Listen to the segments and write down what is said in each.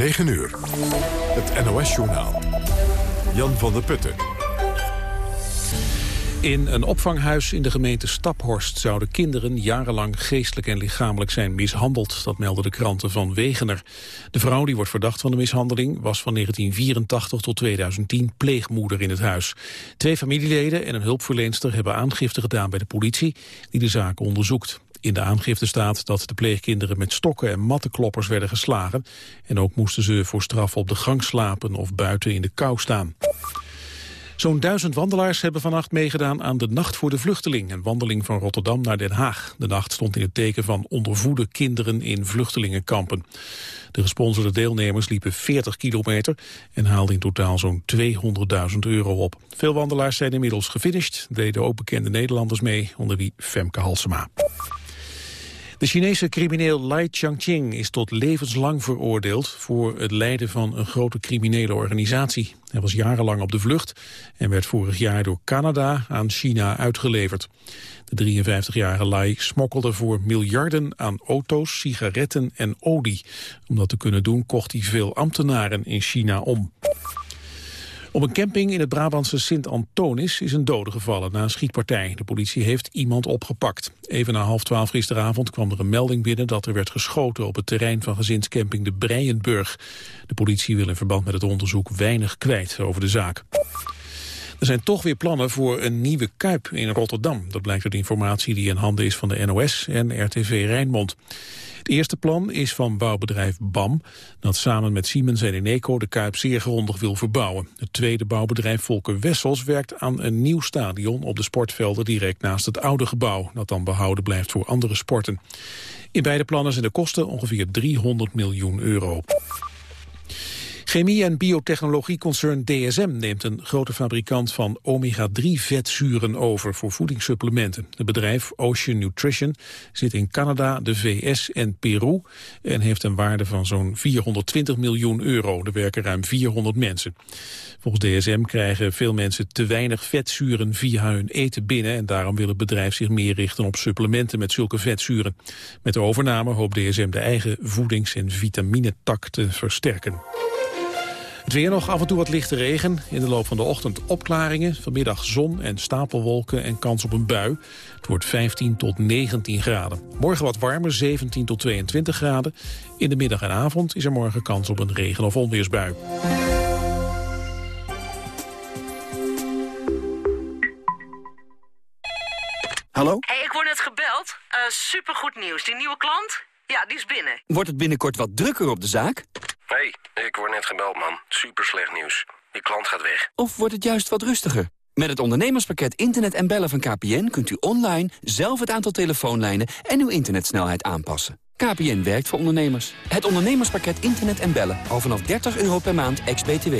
9 uur. Het NOS-journaal. Jan van der Putten. In een opvanghuis in de gemeente Staphorst zouden kinderen jarenlang geestelijk en lichamelijk zijn mishandeld. Dat melden de kranten van Wegener. De vrouw die wordt verdacht van de mishandeling was van 1984 tot 2010 pleegmoeder in het huis. Twee familieleden en een hulpverleenster hebben aangifte gedaan bij de politie die de zaak onderzoekt. In de aangifte staat dat de pleegkinderen met stokken en mattenkloppers werden geslagen. En ook moesten ze voor straf op de gang slapen of buiten in de kou staan. Zo'n duizend wandelaars hebben vannacht meegedaan aan de Nacht voor de Vluchteling, een wandeling van Rotterdam naar Den Haag. De nacht stond in het teken van ondervoede kinderen in vluchtelingenkampen. De gesponsorde deelnemers liepen 40 kilometer en haalden in totaal zo'n 200.000 euro op. Veel wandelaars zijn inmiddels gefinished, deden ook bekende Nederlanders mee, onder wie Femke Halsema. De Chinese crimineel Lai Changqing is tot levenslang veroordeeld voor het leiden van een grote criminele organisatie. Hij was jarenlang op de vlucht en werd vorig jaar door Canada aan China uitgeleverd. De 53-jarige Lai smokkelde voor miljarden aan auto's, sigaretten en olie. Om dat te kunnen doen kocht hij veel ambtenaren in China om. Op een camping in het Brabantse Sint-Antonis is een dode gevallen na een schietpartij. De politie heeft iemand opgepakt. Even na half twaalf gisteravond kwam er een melding binnen dat er werd geschoten op het terrein van gezinscamping de Breienburg. De politie wil in verband met het onderzoek weinig kwijt over de zaak. Er zijn toch weer plannen voor een nieuwe Kuip in Rotterdam. Dat blijkt uit informatie die in handen is van de NOS en RTV Rijnmond. Eerste plan is van bouwbedrijf BAM, dat samen met Siemens en Eneco de Kuip zeer grondig wil verbouwen. Het tweede bouwbedrijf Volker Wessels werkt aan een nieuw stadion op de sportvelden direct naast het oude gebouw, dat dan behouden blijft voor andere sporten. In beide plannen zijn de kosten ongeveer 300 miljoen euro. Chemie- en biotechnologieconcern DSM neemt een grote fabrikant van omega-3-vetzuren over voor voedingssupplementen. Het bedrijf Ocean Nutrition zit in Canada, de VS en Peru en heeft een waarde van zo'n 420 miljoen euro. Er werken ruim 400 mensen. Volgens DSM krijgen veel mensen te weinig vetzuren via hun eten binnen en daarom wil het bedrijf zich meer richten op supplementen met zulke vetzuren. Met de overname hoopt DSM de eigen voedings- en vitaminetak te versterken. Het weer nog af en toe wat lichte regen. In de loop van de ochtend opklaringen. Vanmiddag zon en stapelwolken en kans op een bui. Het wordt 15 tot 19 graden. Morgen wat warmer, 17 tot 22 graden. In de middag en avond is er morgen kans op een regen- of onweersbui. Hallo? hey, ik word net gebeld. Uh, supergoed nieuws. Die nieuwe klant? Ja, die is binnen. Wordt het binnenkort wat drukker op de zaak? Hey, ik word net gebeld, man. Super slecht nieuws. Die klant gaat weg. Of wordt het juist wat rustiger? Met het ondernemerspakket Internet en Bellen van KPN... kunt u online zelf het aantal telefoonlijnen en uw internetsnelheid aanpassen. KPN werkt voor ondernemers. Het ondernemerspakket Internet en Bellen. Al vanaf 30 euro per maand, ex-BTW.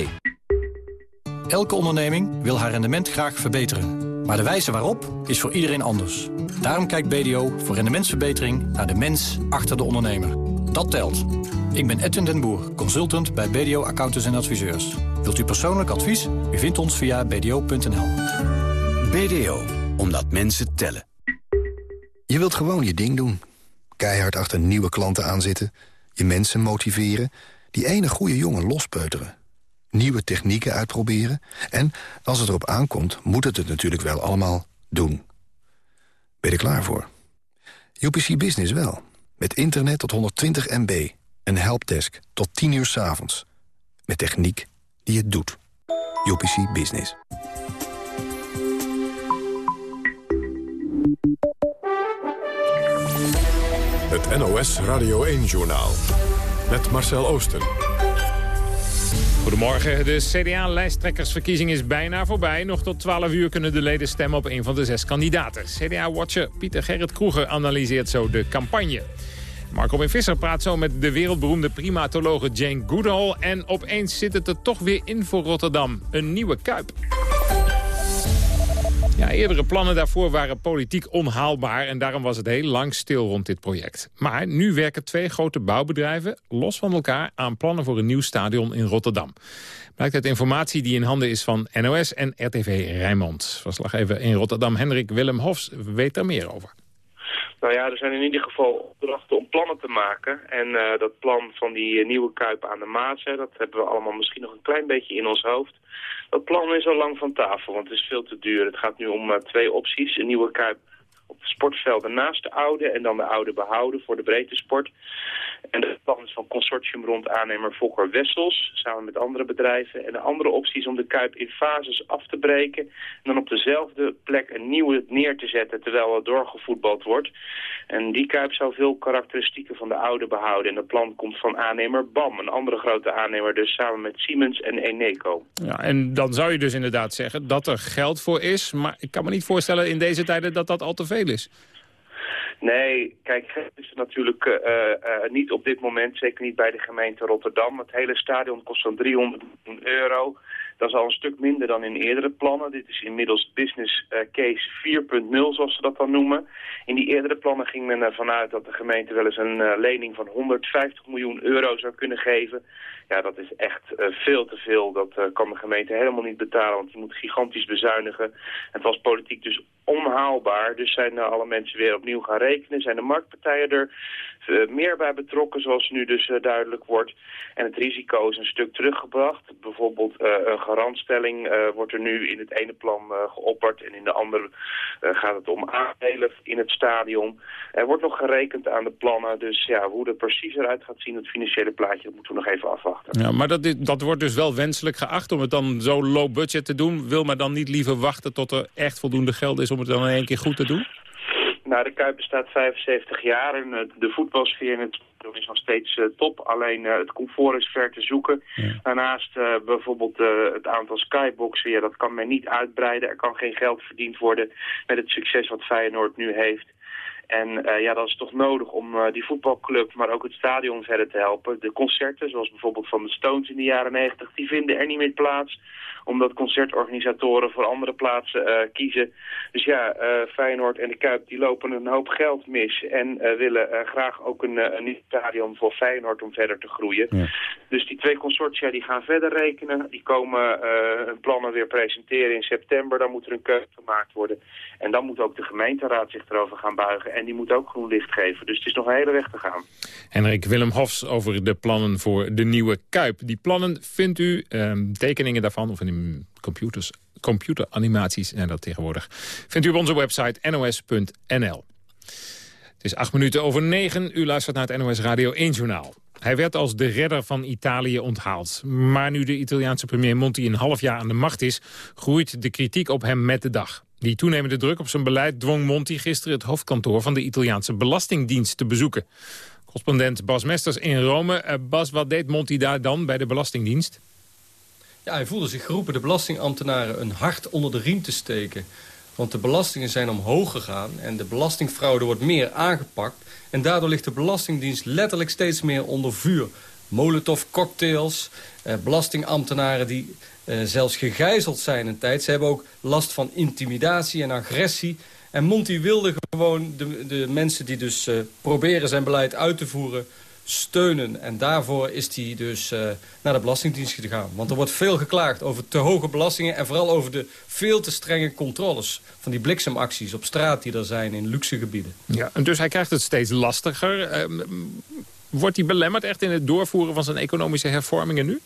Elke onderneming wil haar rendement graag verbeteren. Maar de wijze waarop is voor iedereen anders. Daarom kijkt BDO voor rendementsverbetering naar de mens achter de ondernemer. Dat telt. Ik ben Edwin den Boer, consultant bij BDO Accountants en Adviseurs. Wilt u persoonlijk advies? U vindt ons via bdo.nl. BDO, omdat mensen tellen. Je wilt gewoon je ding doen. Keihard achter nieuwe klanten aanzitten. Je mensen motiveren. Die ene goede jongen lospeuteren. Nieuwe technieken uitproberen. En als het erop aankomt, moet het het natuurlijk wel allemaal doen. Ben je er klaar voor? UPC Business wel. Met internet tot 120 MB. Een helpdesk tot 10 uur 's avonds. Met techniek die het doet. UPC Business. Het NOS Radio 1-journaal. Met Marcel Oosten. Goedemorgen. De CDA-lijsttrekkersverkiezing is bijna voorbij. Nog tot 12 uur kunnen de leden stemmen op een van de zes kandidaten. CDA-watcher Pieter Gerrit Kroeger analyseert zo de campagne. Marco Ben Visser praat zo met de wereldberoemde primatologe Jane Goodall. En opeens zit het er toch weer in voor Rotterdam. Een nieuwe Kuip. Ja, eerdere plannen daarvoor waren politiek onhaalbaar... en daarom was het heel lang stil rond dit project. Maar nu werken twee grote bouwbedrijven los van elkaar... aan plannen voor een nieuw stadion in Rotterdam. Blijkt uit informatie die in handen is van NOS en RTV Rijnmond. Verslaggever in Rotterdam, Hendrik Willem Hofs, weet er meer over. Nou ja, er zijn in ieder geval opdrachten om plannen te maken. En uh, dat plan van die nieuwe Kuip aan de Maas, hè, dat hebben we allemaal misschien nog een klein beetje in ons hoofd. Dat plan is al lang van tafel, want het is veel te duur. Het gaat nu om uh, twee opties. Een nieuwe Kuip op de sportvelden naast de oude en dan de oude behouden voor de breedte sport. En de plan is van consortium rond aannemer Fokker Wessels, samen met andere bedrijven. En de andere optie is om de Kuip in fases af te breken... en dan op dezelfde plek een nieuwe neer te zetten terwijl er doorgevoetbald wordt. En die Kuip zou veel karakteristieken van de oude behouden. En dat plan komt van aannemer BAM, een andere grote aannemer... dus samen met Siemens en Eneco. Ja, en dan zou je dus inderdaad zeggen dat er geld voor is... maar ik kan me niet voorstellen in deze tijden dat dat al te veel is. Nee, kijk, geld is natuurlijk uh, uh, niet op dit moment, zeker niet bij de gemeente Rotterdam. Het hele stadion kost zo'n 300 miljoen euro. Dat is al een stuk minder dan in eerdere plannen. Dit is inmiddels business case 4.0, zoals ze dat dan noemen. In die eerdere plannen ging men ervan uit dat de gemeente wel eens een lening van 150 miljoen euro zou kunnen geven. Ja, dat is echt veel te veel. Dat kan de gemeente helemaal niet betalen, want die moet gigantisch bezuinigen. Het was politiek dus onhaalbaar. Dus zijn alle mensen weer opnieuw gaan rekenen. Zijn de marktpartijen er uh, meer bij betrokken, zoals nu dus duidelijk wordt. En het risico is een stuk teruggebracht. Bijvoorbeeld een garantstelling wordt er nu in het ene plan geopperd... en in de andere gaat het om aandelen in het stadion. Er wordt nog gerekend aan de plannen. Dus ja, hoe dat precies eruit gaat zien, het financiële plaatje... dat moeten we nog even afwachten. Ja, maar dat, dat wordt dus wel wenselijk geacht om het dan zo low budget te doen. Wil maar dan niet liever wachten tot er echt voldoende geld is... om het dan in één keer goed te doen? Nou, de Kuip bestaat 75 jaar en uh, de voetbalsfeer in het is nog steeds uh, top. Alleen uh, het comfort is ver te zoeken. Ja. Daarnaast bijvoorbeeld het aantal skyboxen, ja, dat kan men niet uitbreiden. Er kan geen geld verdiend worden met het succes wat Feyenoord nu heeft. En uh, ja, dat is toch nodig om uh, die voetbalclub, maar ook het stadion verder te helpen. De concerten, zoals bijvoorbeeld van de Stones in de jaren 90, die vinden er niet meer plaats. Omdat concertorganisatoren voor andere plaatsen uh, kiezen. Dus ja, Feyenoord en de Kuip die lopen een hoop geld mis. En willen graag ook een, een nieuw stadion voor Feyenoord om verder te groeien. Ja. Dus die twee consortia die gaan verder rekenen. Die komen hun plannen weer presenteren in september. Dan moet er een keuze gemaakt worden. En dan moet ook de gemeenteraad zich erover gaan buigen. En die moet ook groen licht geven. Dus het is nog een hele weg te gaan. Henrik Willem Hofs over de plannen voor de nieuwe Kuip. Die plannen vindt u, eh, tekeningen daarvan, of in computers, computeranimaties zijn dat tegenwoordig, vindt u op onze website nos.nl. Het is acht minuten over negen. U luistert naar het NOS Radio 1 Journaal. Hij werd als de redder van Italië onthaald. Maar nu de Italiaanse premier Monti een half jaar aan de macht is... groeit de kritiek op hem met de dag. Die toenemende druk op zijn beleid dwong Monti gisteren het hoofdkantoor van de Italiaanse Belastingdienst te bezoeken. Correspondent Bas Mesters in Rome. Uh, Bas, wat deed Monti daar dan bij de Belastingdienst? Ja, hij voelde zich geroepen de belastingambtenaren een hart onder de riem te steken. Want de belastingen zijn omhoog gegaan en de belastingfraude wordt meer aangepakt. En daardoor ligt de Belastingdienst letterlijk steeds meer onder vuur. Molotov cocktails, eh, belastingambtenaren die zelfs gegijzeld zijn een tijd. Ze hebben ook last van intimidatie en agressie. En Monti wilde gewoon de, de mensen die dus uh, proberen zijn beleid uit te voeren steunen. En daarvoor is hij dus uh, naar de Belastingdienst gegaan. Want er wordt veel geklaagd over te hoge belastingen... en vooral over de veel te strenge controles van die bliksemacties op straat die er zijn in luxe gebieden. Ja, en dus hij krijgt het steeds lastiger. Wordt hij belemmerd echt in het doorvoeren van zijn economische hervormingen nu?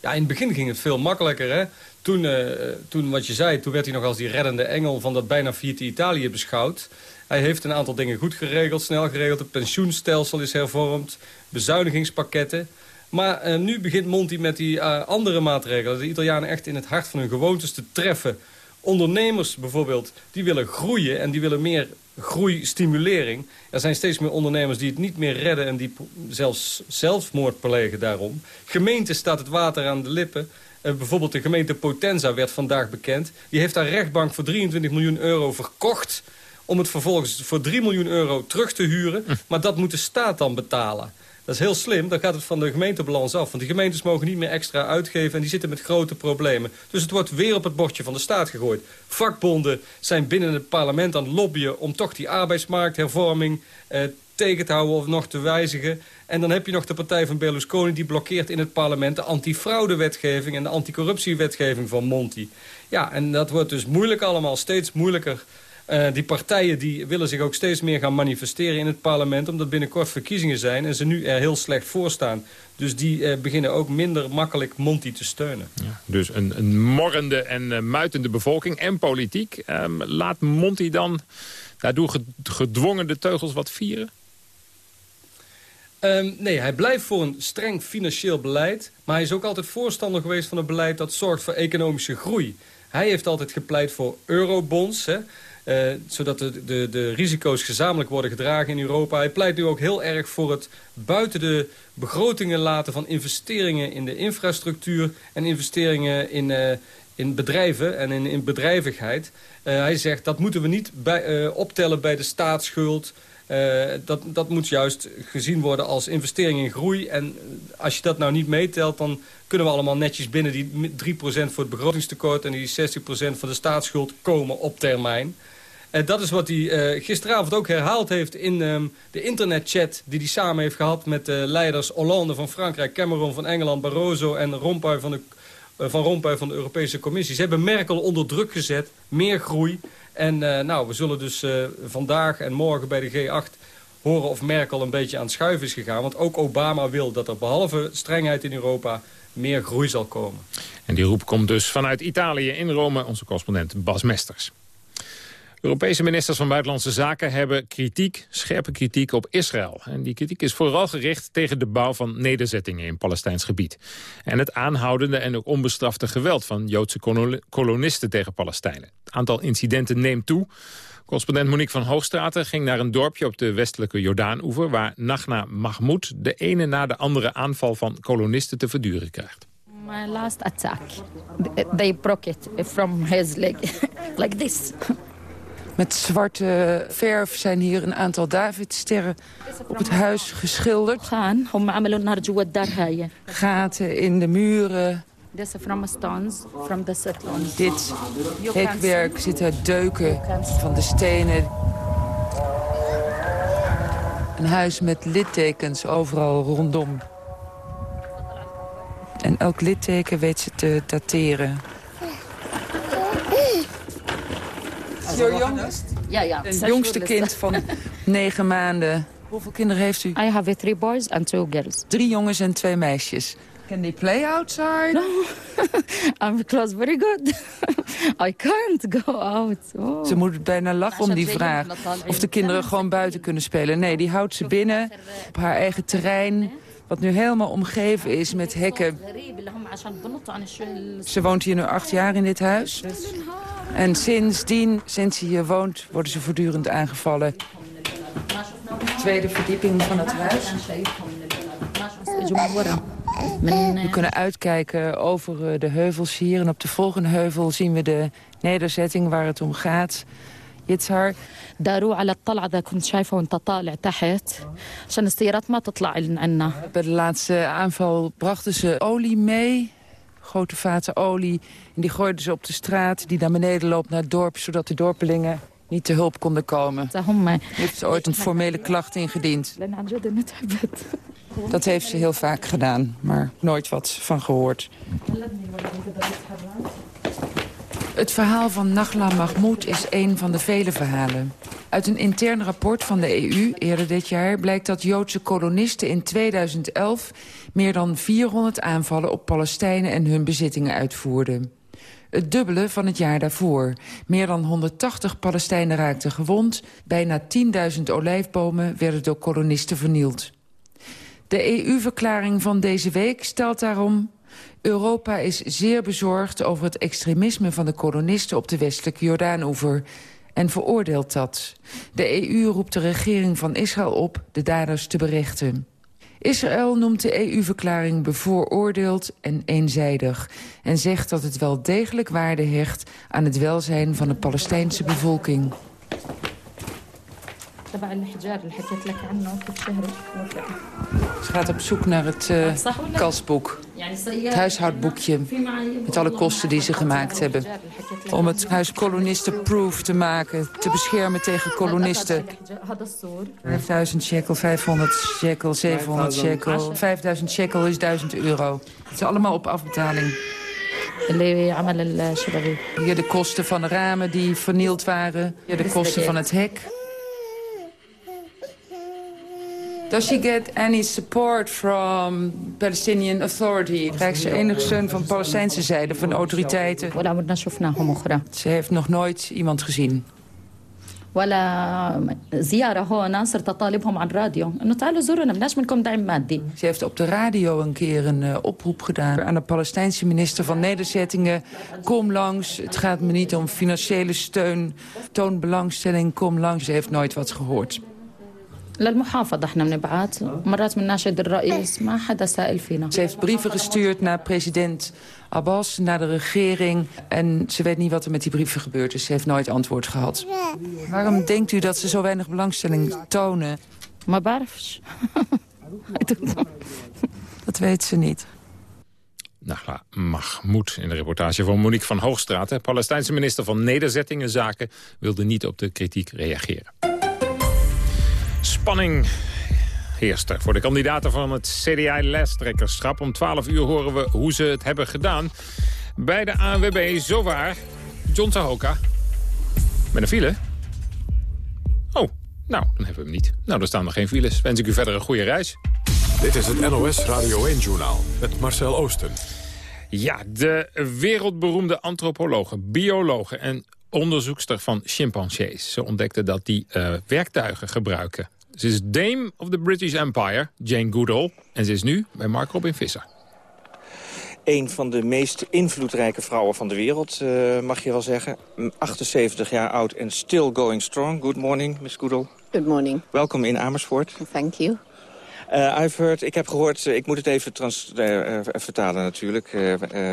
Ja, in het begin ging het veel makkelijker. Hè? Toen, uh, toen, wat je zei, toen werd hij nog als die reddende engel van dat bijna vierde Italië beschouwd. Hij heeft een aantal dingen goed geregeld, snel geregeld. Het pensioenstelsel is hervormd, bezuinigingspakketten. Maar uh, nu begint Monti met die uh, andere maatregelen. De Italianen echt in het hart van hun gewoontes te treffen. Ondernemers bijvoorbeeld, die willen groeien en die willen meer groeistimulering. Er zijn steeds meer ondernemers die het niet meer redden... en die zelfs zelfmoord plegen daarom. Gemeenten staat het water aan de lippen. Uh, bijvoorbeeld de gemeente Potenza werd vandaag bekend. Die heeft haar rechtbank voor 23 miljoen euro verkocht... om het vervolgens voor 3 miljoen euro terug te huren. Hm. Maar dat moet de staat dan betalen. Dat is heel slim, dan gaat het van de gemeentebalans af. Want de gemeentes mogen niet meer extra uitgeven en die zitten met grote problemen. Dus het wordt weer op het bordje van de staat gegooid. Vakbonden zijn binnen het parlement aan het lobbyen... om toch die arbeidsmarkthervorming eh, tegen te houden of nog te wijzigen. En dan heb je nog de partij van Berlusconi... die blokkeert in het parlement de antifraudewetgeving... en de anticorruptiewetgeving van Monti. Ja, en dat wordt dus moeilijk allemaal, steeds moeilijker Uh, die partijen die willen zich ook steeds meer gaan manifesteren in het parlement... omdat binnenkort verkiezingen zijn en ze nu er heel slecht voor staan. Dus die uh, beginnen ook minder makkelijk Monti te steunen. Ja, dus een, een morrende en uh, muitende bevolking en politiek. Um, laat Monti dan daardoor gedwongen de teugels wat vieren? Um, nee, hij blijft voor een streng financieel beleid. Maar hij is ook altijd voorstander geweest van een beleid dat zorgt voor economische groei. Hij heeft altijd gepleit voor eurobonds. Hè, uh, zodat de, de, de risico's gezamenlijk worden gedragen in Europa. Hij pleit nu ook heel erg voor het buiten de begrotingen laten van investeringen in de infrastructuur en investeringen in, uh, in bedrijven en in, in bedrijvigheid. Uh, hij zegt dat moeten we niet bij, optellen bij de staatsschuld. dat, dat moet juist gezien worden als investering in groei. En als je dat nou niet meetelt, dan kunnen we allemaal netjes binnen die 3% voor het begrotingstekort... en die 60% van de staatsschuld komen op termijn. En dat is wat hij uh, gisteravond ook herhaald heeft in um, de internetchat... die hij samen heeft gehad met de leiders Hollande van Frankrijk... Cameron van Engeland, Barroso en Rompuy van de, uh, van, Rompuy van de Europese Commissie. Ze hebben Merkel onder druk gezet, meer groei. En nou, we zullen dus vandaag en morgen bij de G8 horen of Merkel een beetje aan het schuiven is gegaan. Want ook Obama wil dat er behalve strengheid in Europa meer groei zal komen. En die roep komt dus vanuit Italië in Rome, onze correspondent Bas Mesters. Europese ministers van Buitenlandse Zaken hebben kritiek, scherpe kritiek op Israël. En die kritiek is vooral gericht tegen de bouw van nederzettingen in Palestijns gebied. En het aanhoudende en ook onbestrafte geweld van Joodse kolonisten tegen Palestijnen. Het aantal incidenten neemt toe. Correspondent Monique van Hoogstraten ging naar een dorpje op de westelijke Jordaan-oever... waar Nachna Mahmoud de ene na de andere aanval van kolonisten te verduren krijgt. My last attack, they broke it from his leg, like this. Met zwarte verf zijn hier een aantal Davidsterren op het huis geschilderd. Gaten in de muren. This from stones from the settlements. Dit hekwerk zit uit deuken van de stenen. Een huis met littekens overal rondom. En elk litteken weet ze te dateren. Your youngest? Ja, ja. Het jongste kind van negen maanden. Hoeveel kinderen heeft u? I have three boys and two girls. Drie jongens en twee meisjes. Can they play outside? No, I'm close very good. I can't go out. Oh. Ze moet bijna lachen om die vraag. Of de kinderen gewoon buiten kunnen spelen. Nee, die houdt ze binnen op haar eigen terrein. Wat nu helemaal omgeven is met hekken. Ze woont hier nu acht jaar in dit huis. En sindsdien, sinds ze hier woont, worden ze voortdurend aangevallen. Tweede verdieping van het huis. We kunnen uitkijken over eh, de heuvels hier. En op de volgende heuvel zien we de nederzetting waar het om gaat. Yitzhar. داروا على الطلعة ذا كنت شايفه وانت طالع تحت عشان السيارات ما تطلع عنا. Bij de laatste aanval brachten ze olie mee grote vaten olie. En die gooiden ze op de straat die naar beneden loopt naar het dorp... zodat de dorpelingen niet te hulp konden komen. Heeft ze ooit een formele klacht ingediend? Dat heeft ze heel vaak gedaan, maar nooit wat van gehoord. Het verhaal van Naghla Mahmoud is een van de vele verhalen. Uit een intern rapport van de EU eerder dit jaar blijkt dat Joodse kolonisten in 2011 meer dan 400 aanvallen op Palestijnen en hun bezittingen uitvoerden. Het dubbele van het jaar daarvoor. Meer dan 180 Palestijnen raakten gewond. Bijna 10.000 olijfbomen werden door kolonisten vernield. De EU-verklaring van deze week stelt daarom... Europa is zeer bezorgd over het extremisme van de kolonisten op de westelijke Jordaanoever en veroordeelt dat. De EU roept de regering van Israël op de daders te berechten. Israël noemt de EU-verklaring bevooroordeeld en eenzijdig... en zegt dat het wel degelijk waarde hecht aan het welzijn van de Palestijnse bevolking. Ze gaat op zoek naar het uh, kasboek. Het huishoudboekje. Met alle kosten die ze gemaakt hebben. Om het huis kolonistenproof te maken. Te beschermen tegen kolonisten. 5000 shekel, 500 shekel, 700 shekel. 5000 shekel is 1000 euro. Het is allemaal op afbetaling. اللي عمل الشبابيك Hier de kosten van de ramen die vernield waren. Hier de kosten van het hek. Does she get any support from Palestinian Authority? Krijgt ze enige steun van Palestijnse zijde, van de autoriteiten? Ze heeft nog nooit iemand gezien. ولا زيارة هون صرت أطالبهم على الراديو إنه تعالوا زورونا بدناش منكم دعم مادي Ze heeft op de radio een keer een uh, oproep gedaan aan de Palestijnse minister van Nederzettingen. Kom langs, het gaat me niet om financiële steun. Toon belangstelling, kom langs. Ze heeft nooit wat gehoord. للمحافظة احنا بنبعت مرات بنناشد الرئيس ما حدا سائل فينا Ze heeft brieven gestuurd naar president Abbas, naar de regering. En ze weet niet wat er met die brieven gebeurd is. Ze heeft nooit antwoord gehad. Waarom denkt u dat ze zo weinig belangstelling tonen? ما بعرفش Dat weet ze niet. Nagla Mahmoud in de reportage van Monique van Hoogstraat. De Palestijnse minister van Nederzettingenzaken wilde niet op de kritiek reageren. Spanning heerst er voor de kandidaten van het CDA-lijsttrekkerschap. Om 12 uur horen we hoe ze het hebben gedaan. Bij de ANWB zowaar John Tahoka. Met een file. Oh, nou, dan hebben we hem niet. Nou, er staan nog geen files. Wens ik u verder een goede reis. Dit is het NOS Radio 1-journaal met Marcel Oosten. Ja, de wereldberoemde antropologe, biologe en onderzoekster van chimpansees. Ze ontdekte dat die uh, werktuigen gebruiken. Ze is Dame of the British Empire, Jane Goodall. En ze is nu bij Mark Robin Visser. Een van de meest invloedrijke vrouwen van de wereld, uh, mag je wel zeggen. 78 jaar oud en still going strong. Good morning, Miss Goodall. Good morning. Welkom in Amersfoort. Thank you. Uh, I've heard, ik heb gehoord, uh, ik moet het even uh, vertalen natuurlijk,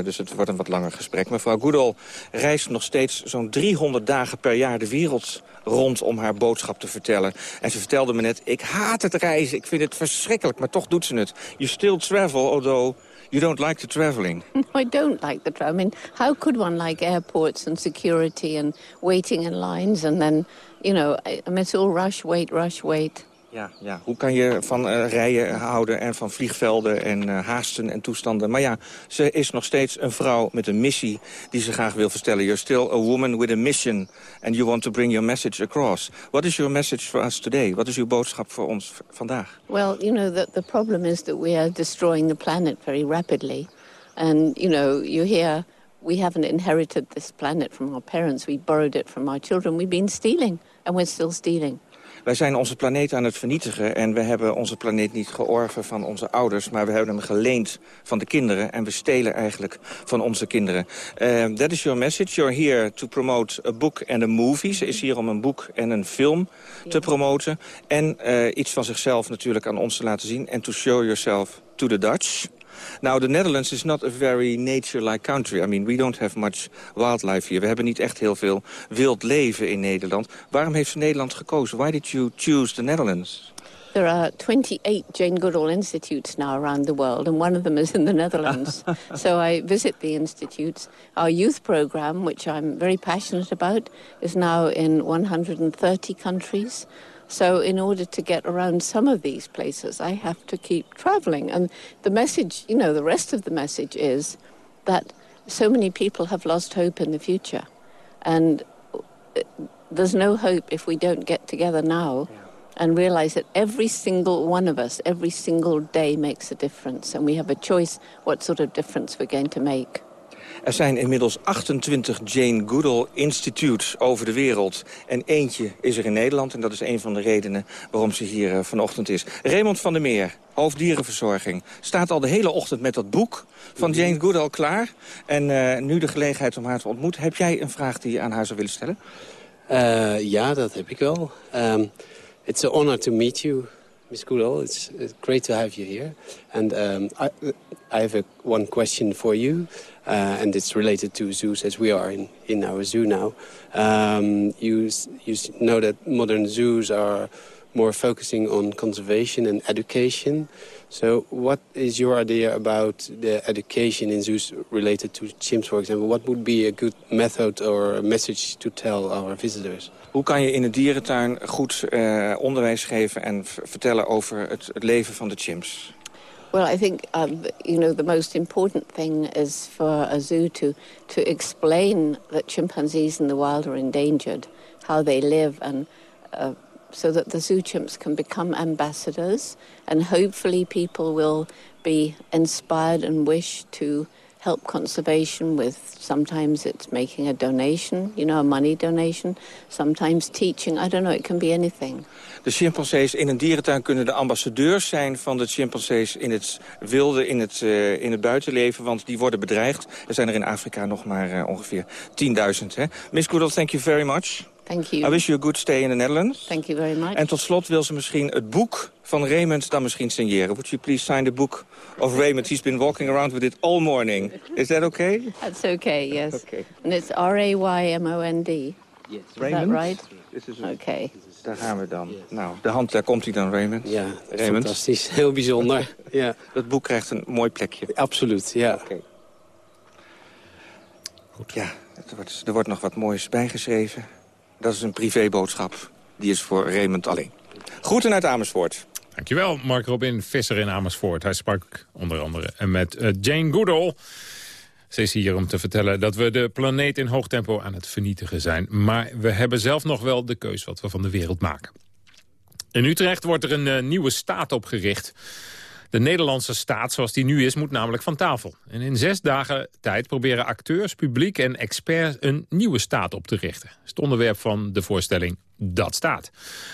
dus het wordt een wat langer gesprek. Mevrouw Goodall reist nog steeds zo'n 300 dagen per jaar de wereld rond om haar boodschap te vertellen. En ze vertelde me net, ik haat het reizen, ik vind het verschrikkelijk, maar toch doet ze het. You still travel, although you don't like the traveling. No, I don't like the travel. I mean, how could one like airports and security and waiting in lines and then, you know, I mean, it's all rush, wait, rush, wait. Ja, ja, hoe kan je van uh, rijden houden en van vliegvelden en uh, haasten en toestanden? Maar ja, ze is nog steeds een vrouw met een missie die ze graag wil vertellen. You're still a woman with a mission and you want to bring your message across. What is your message for us today? Wat is uw boodschap voor ons vandaag? Well, you know, the, the problem is that we are destroying the planet very rapidly. And, you know, you hear we haven't inherited this planet from our parents. We borrowed it from our children. We've been stealing and we're still stealing. Wij zijn onze planeet aan het vernietigen en we hebben onze planeet niet georven van onze ouders, maar we hebben hem geleend van de kinderen en we stelen eigenlijk van onze kinderen. Uh, that is your message. You're here to promote a book and a movie. Ze is hier om een boek en een film te promoten en uh, iets van zichzelf natuurlijk aan ons te laten zien en to show yourself to the Dutch. Now, the Netherlands is not a very nature-like country. I mean, we don't have much wildlife here. We hebben niet echt heel veel wild leven in Nederland. Waarom heeft ze Nederland gekozen? Why did you choose the Netherlands? There are 28 Jane Goodall Institutes now around the world, and one of them is in the Netherlands. so I visit the institutes. Our youth program, which I'm very passionate about, is now in 130 countries. So in order to get around some of these places, I have to keep traveling. And the message, you know, the rest of the message is that so many people have lost hope in the future. And uh, there's no hope if we don't get together now and realize that every single one of us, every single day makes a difference. And we have a choice what sort of difference we're going to make. Er zijn inmiddels 28 Jane Goodall Institutes over de wereld. En eentje is er in Nederland. En dat is een van de redenen waarom ze hier uh, vanochtend is. Raymond van der Meer, hoofddierenverzorging. Staat al de hele ochtend met dat boek van Jane Goodall klaar. En uh, nu de gelegenheid om haar te ontmoeten. Heb jij een vraag die je aan haar zou willen stellen? Uh, ja, dat heb ik wel. Um, it's an honor to meet you, Miss Goodall. It's, it's great to have you here. And um, I, I have a, one question for you. Uh, and it's related to zoos as we are in, in our zoo now. Um, you, you know that modern zoos are more focusing on conservation and education. So what is your idea about the education in zoos related to chimps, for example? What would be a good method or a message to tell our visitors? Hoe kan je in een dierentuin goed uh, onderwijs geven en vertellen over het, leven van de chimps? Well, I think, um, you know, the most important thing is for a zoo to, to explain that chimpanzees in the wild are endangered, how they live, and uh, so that the zoo chimps can become ambassadors. And hopefully people will be inspired and wish to help conservation with sometimes it's making a donation, you know, a money donation, sometimes teaching. I don't know, it can be anything. De chimpansees in een dierentuin kunnen de ambassadeurs zijn van de chimpansees in het wilde, in het, uh, in het buitenleven, want die worden bedreigd. Er zijn er in Afrika nog maar uh, ongeveer 10.000. Miss Goodall, thank you very much. Thank you. I wish you a good stay in the Netherlands. Thank you very much. En tot slot wil ze misschien het boek van Raymond dan misschien signeren. Would you please sign the book of Raymond? He's been walking around with it all morning. Is that okay? That's okay, yes. Okay. And it's R-A-Y-M-O-N-D. Yes. Is Raymond? that right? This is Okay. Daar gaan we dan. Nou, de hand, daar komt hij dan, Raymond. Ja, Raymond. fantastisch. Heel bijzonder. ja. Dat boek krijgt een mooi plekje. Absoluut, ja. Oké. Goed. Ja, er wordt, er wordt nog wat moois bijgeschreven. Dat is een privéboodschap. Die is voor Raymond alleen. Groeten uit Amersfoort. Dankjewel, Mark Robin Visser in Amersfoort. Hij sprak onder andere met uh, Jane Goodall. Ze is hier om te vertellen dat we de planeet in hoog tempo aan het vernietigen zijn. Maar we hebben zelf nog wel de keus wat we van de wereld maken. In Utrecht wordt er een uh, nieuwe staat opgericht. De Nederlandse staat zoals die nu is moet namelijk van tafel. En in zes dagen tijd proberen acteurs, publiek en experts een nieuwe staat op te richten. Is het onderwerp van de voorstelling Dat Staat.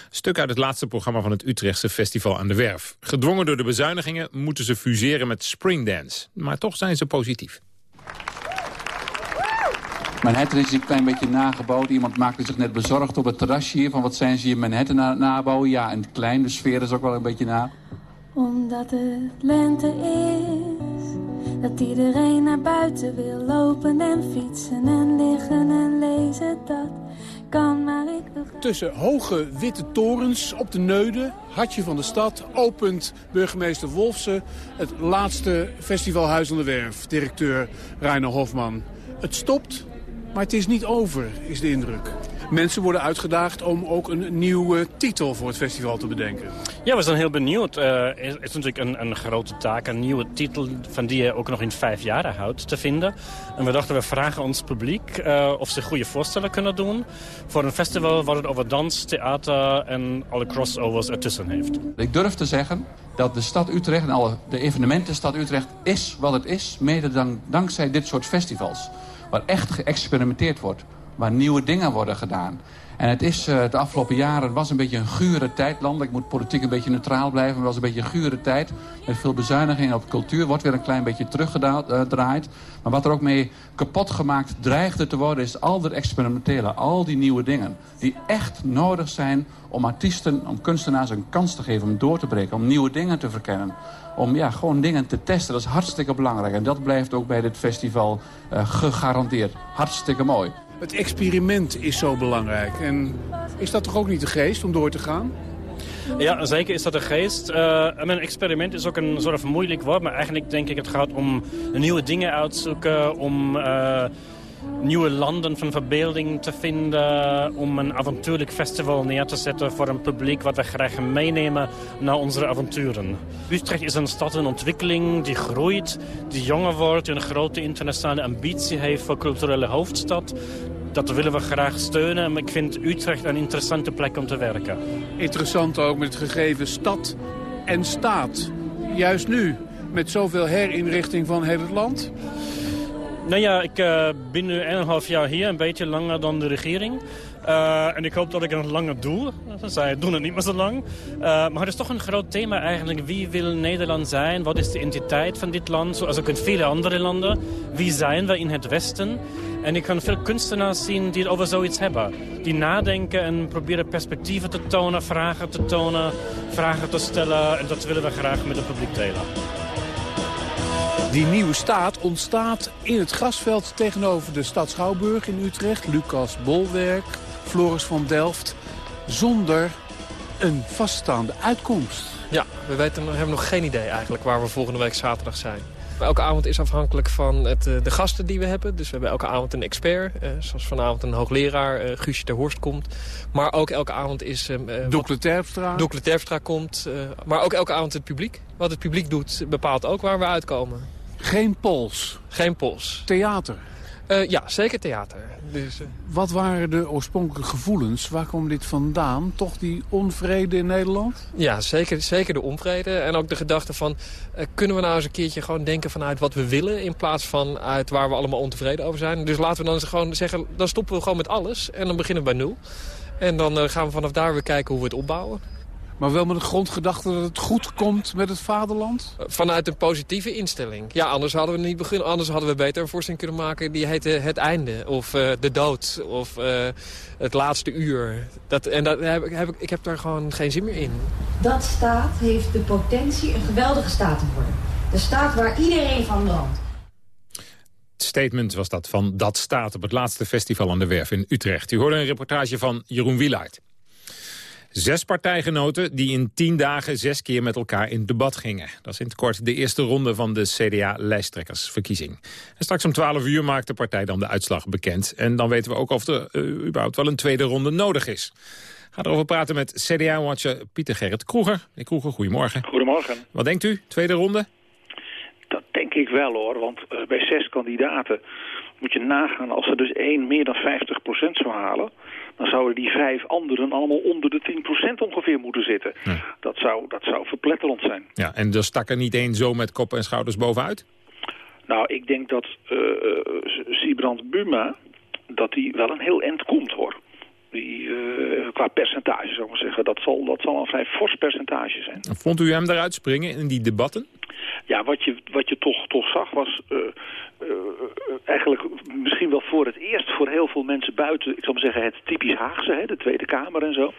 Stuk uit het laatste programma van het Utrechtse Festival aan de Werf. Gedwongen door de bezuinigingen moeten ze fuseren met Springdance. Maar toch zijn ze positief. Manhattan is een klein beetje nagebouwd. Iemand maakte zich net bezorgd op het terrasje hier. Van wat zijn ze hier Manhattan na nabouwen? Ja, een klein. De sfeer is ook wel een beetje na. Omdat het lente is. Dat iedereen naar buiten wil lopen en fietsen en liggen en lezen. Dat kan, maar ik wil Tussen hoge witte torens op de Neude, hartje van de stad... opent burgemeester Wolfsen het laatste festivalhuis aan de Werf. Directeur Reiner Hofman. Het stopt, maar het is niet over, is de indruk. Mensen worden uitgedaagd om ook een nieuwe titel voor het festival te bedenken. Ja, we zijn heel benieuwd. Uh, het is natuurlijk een, een, grote taak, een nieuwe titel van die je ook nog in vijf jaar houdt te vinden. En we dachten, we vragen ons publiek uh, of ze goede voorstellen kunnen doen voor een festival wat het over dans, theater en alle crossovers ertussen heeft. Ik durf te zeggen dat de stad Utrecht en alle de evenementenstad Utrecht is wat het is, mede dank, dankzij dit soort festivals. Waar echt geëxperimenteerd wordt waar nieuwe dingen worden gedaan. En het is de afgelopen jaren, was een beetje een gure tijd. Landelijk moet politiek een beetje neutraal blijven. Het was een beetje een gure tijd. Met veel bezuinigingen op cultuur. Wordt weer een klein beetje teruggedraaid. Maar wat er ook mee kapot gemaakt dreigde te worden... is al dat experimentele, al die nieuwe dingen. Die echt nodig zijn om artiesten, om kunstenaars een kans te geven... om door te breken, om nieuwe dingen te verkennen. Om ja, gewoon dingen te testen. Dat is hartstikke belangrijk. En dat blijft ook bij dit festival uh, gegarandeerd. Hartstikke mooi. Het experiment is zo belangrijk. En is dat toch ook niet de geest om door te gaan? Ja, zeker is dat de geest. Uh, een experiment is ook een soort van moeilijk woord. Maar eigenlijk denk ik het gaat om nieuwe dingen uitzoeken. Om uh, nieuwe landen van verbeelding te vinden. Om een avontuurlijk festival neer te zetten voor een publiek wat we graag meenemen naar onze avonturen. Utrecht is een stad in ontwikkeling die groeit, die jonger wordt, die een grote internationale ambitie heeft voor culturele hoofdstad. Dat willen we graag steunen. Maar ik vind Utrecht een interessante plek om te werken. Interessant ook met het gegeven stad en staat. Juist nu, met zoveel herinrichting van het land. Nou ja, ik uh, ben nu 1,5 jaar hier, een beetje langer dan de regering. Uh, en ik hoop dat ik een langer doe. Zij doen het niet meer zo lang. Uh, maar het is toch een groot thema eigenlijk. Wie wil Nederland zijn? Wat is de identiteit van dit land? Zoals ook in vele andere landen. Wie zijn we in het Westen? En ik kan veel kunstenaars zien die het over zoiets hebben. Die nadenken en proberen perspectieven te tonen, vragen te tonen, vragen te stellen. En dat willen we graag met het publiek delen. Die nieuwe staat ontstaat in het grasveld tegenover de stad Schouwburg in Utrecht. Lucas Bolwerk, Floris van Delft. Zonder een vaststaande uitkomst. Ja, we weten, we hebben nog geen idee eigenlijk waar we volgende week zaterdag zijn. Elke avond is afhankelijk van het, eh, de gasten die we hebben. Dus we hebben elke avond een expert. eh, zoals vanavond een hoogleraar, eh, Guusje ter Horst komt. Maar ook elke avond is... Dokter Terpstra. Terpstra komt. maar ook elke avond het publiek. Wat het publiek doet bepaalt ook waar we uitkomen. Geen pols? Geen pols. Theater? Eh, ja, zeker theater. Dus, eh, Wat waren de oorspronkelijke gevoelens? Waar kwam dit vandaan? Toch die onvrede in Nederland? Ja, zeker, zeker de onvrede. En ook de gedachte van, eh, kunnen we nou eens een keertje gewoon denken vanuit wat we willen... in plaats van uit waar we allemaal ontevreden over zijn. Dus laten we dan eens gewoon zeggen, dan stoppen we gewoon met alles. En dan beginnen we bij nul. En dan gaan we vanaf daar weer kijken hoe we het opbouwen. Maar wel met de grondgedachte dat het goed komt met het vaderland? Eh, Vanuit een positieve instelling. Ja, anders hadden we niet beginnen. Anders hadden we beter een voorstelling kunnen maken die heette Het Einde. Of eh, De Dood. Of eh, Het Laatste Uur. Dat, en dat heb, ik- heb, ik- ik heb daar gewoon geen zin meer in. Dat staat heeft de potentie een geweldige staat te worden. De staat waar iedereen van brandt. Statement was dat van Dat Staat op het laatste festival aan de Werf in Utrecht. U hoorde een reportage van Jeroen Wielaert. Zes partijgenoten die in tien dagen zes keer met elkaar in debat gingen. Dat is in het kort de eerste ronde van de CDA-lijsttrekkersverkiezing. En straks om 12 uur maakt de partij dan de uitslag bekend. En dan weten we ook of er eh, überhaupt wel een tweede ronde nodig is. Ga erover praten met CDA-watcher Pieter Gerrit Kroeger. Meneer Kroeger, goedemorgen. Goedemorgen. Wat denkt u? Tweede ronde? Dat denk ik wel hoor, want eh, bij zes kandidaten moet je nagaan... als er dus één meer dan 50% zou halen... dan zouden die vijf anderen allemaal onder de 10% ongeveer moeten zitten. Dat, zou, dat zou verpletterend zijn. Ja, en er stak er niet één zo met kop en schouders bovenuit? Nou, ik denk dat eh, Siebrand Buma... dat die wel een heel eind komt hoor. Die, eh, qua percentage zou ik maar zeggen. Dat zal, dat zal een vrij fors percentage zijn. Vond u hem eruit springen in die debatten? Ja, wat je, wat je toch, toch zag was eh, eh, eigenlijk misschien wel voor het eerst voor heel veel mensen buiten, ik zal maar zeggen het typisch Haagse, hè, de Tweede Kamer en zo,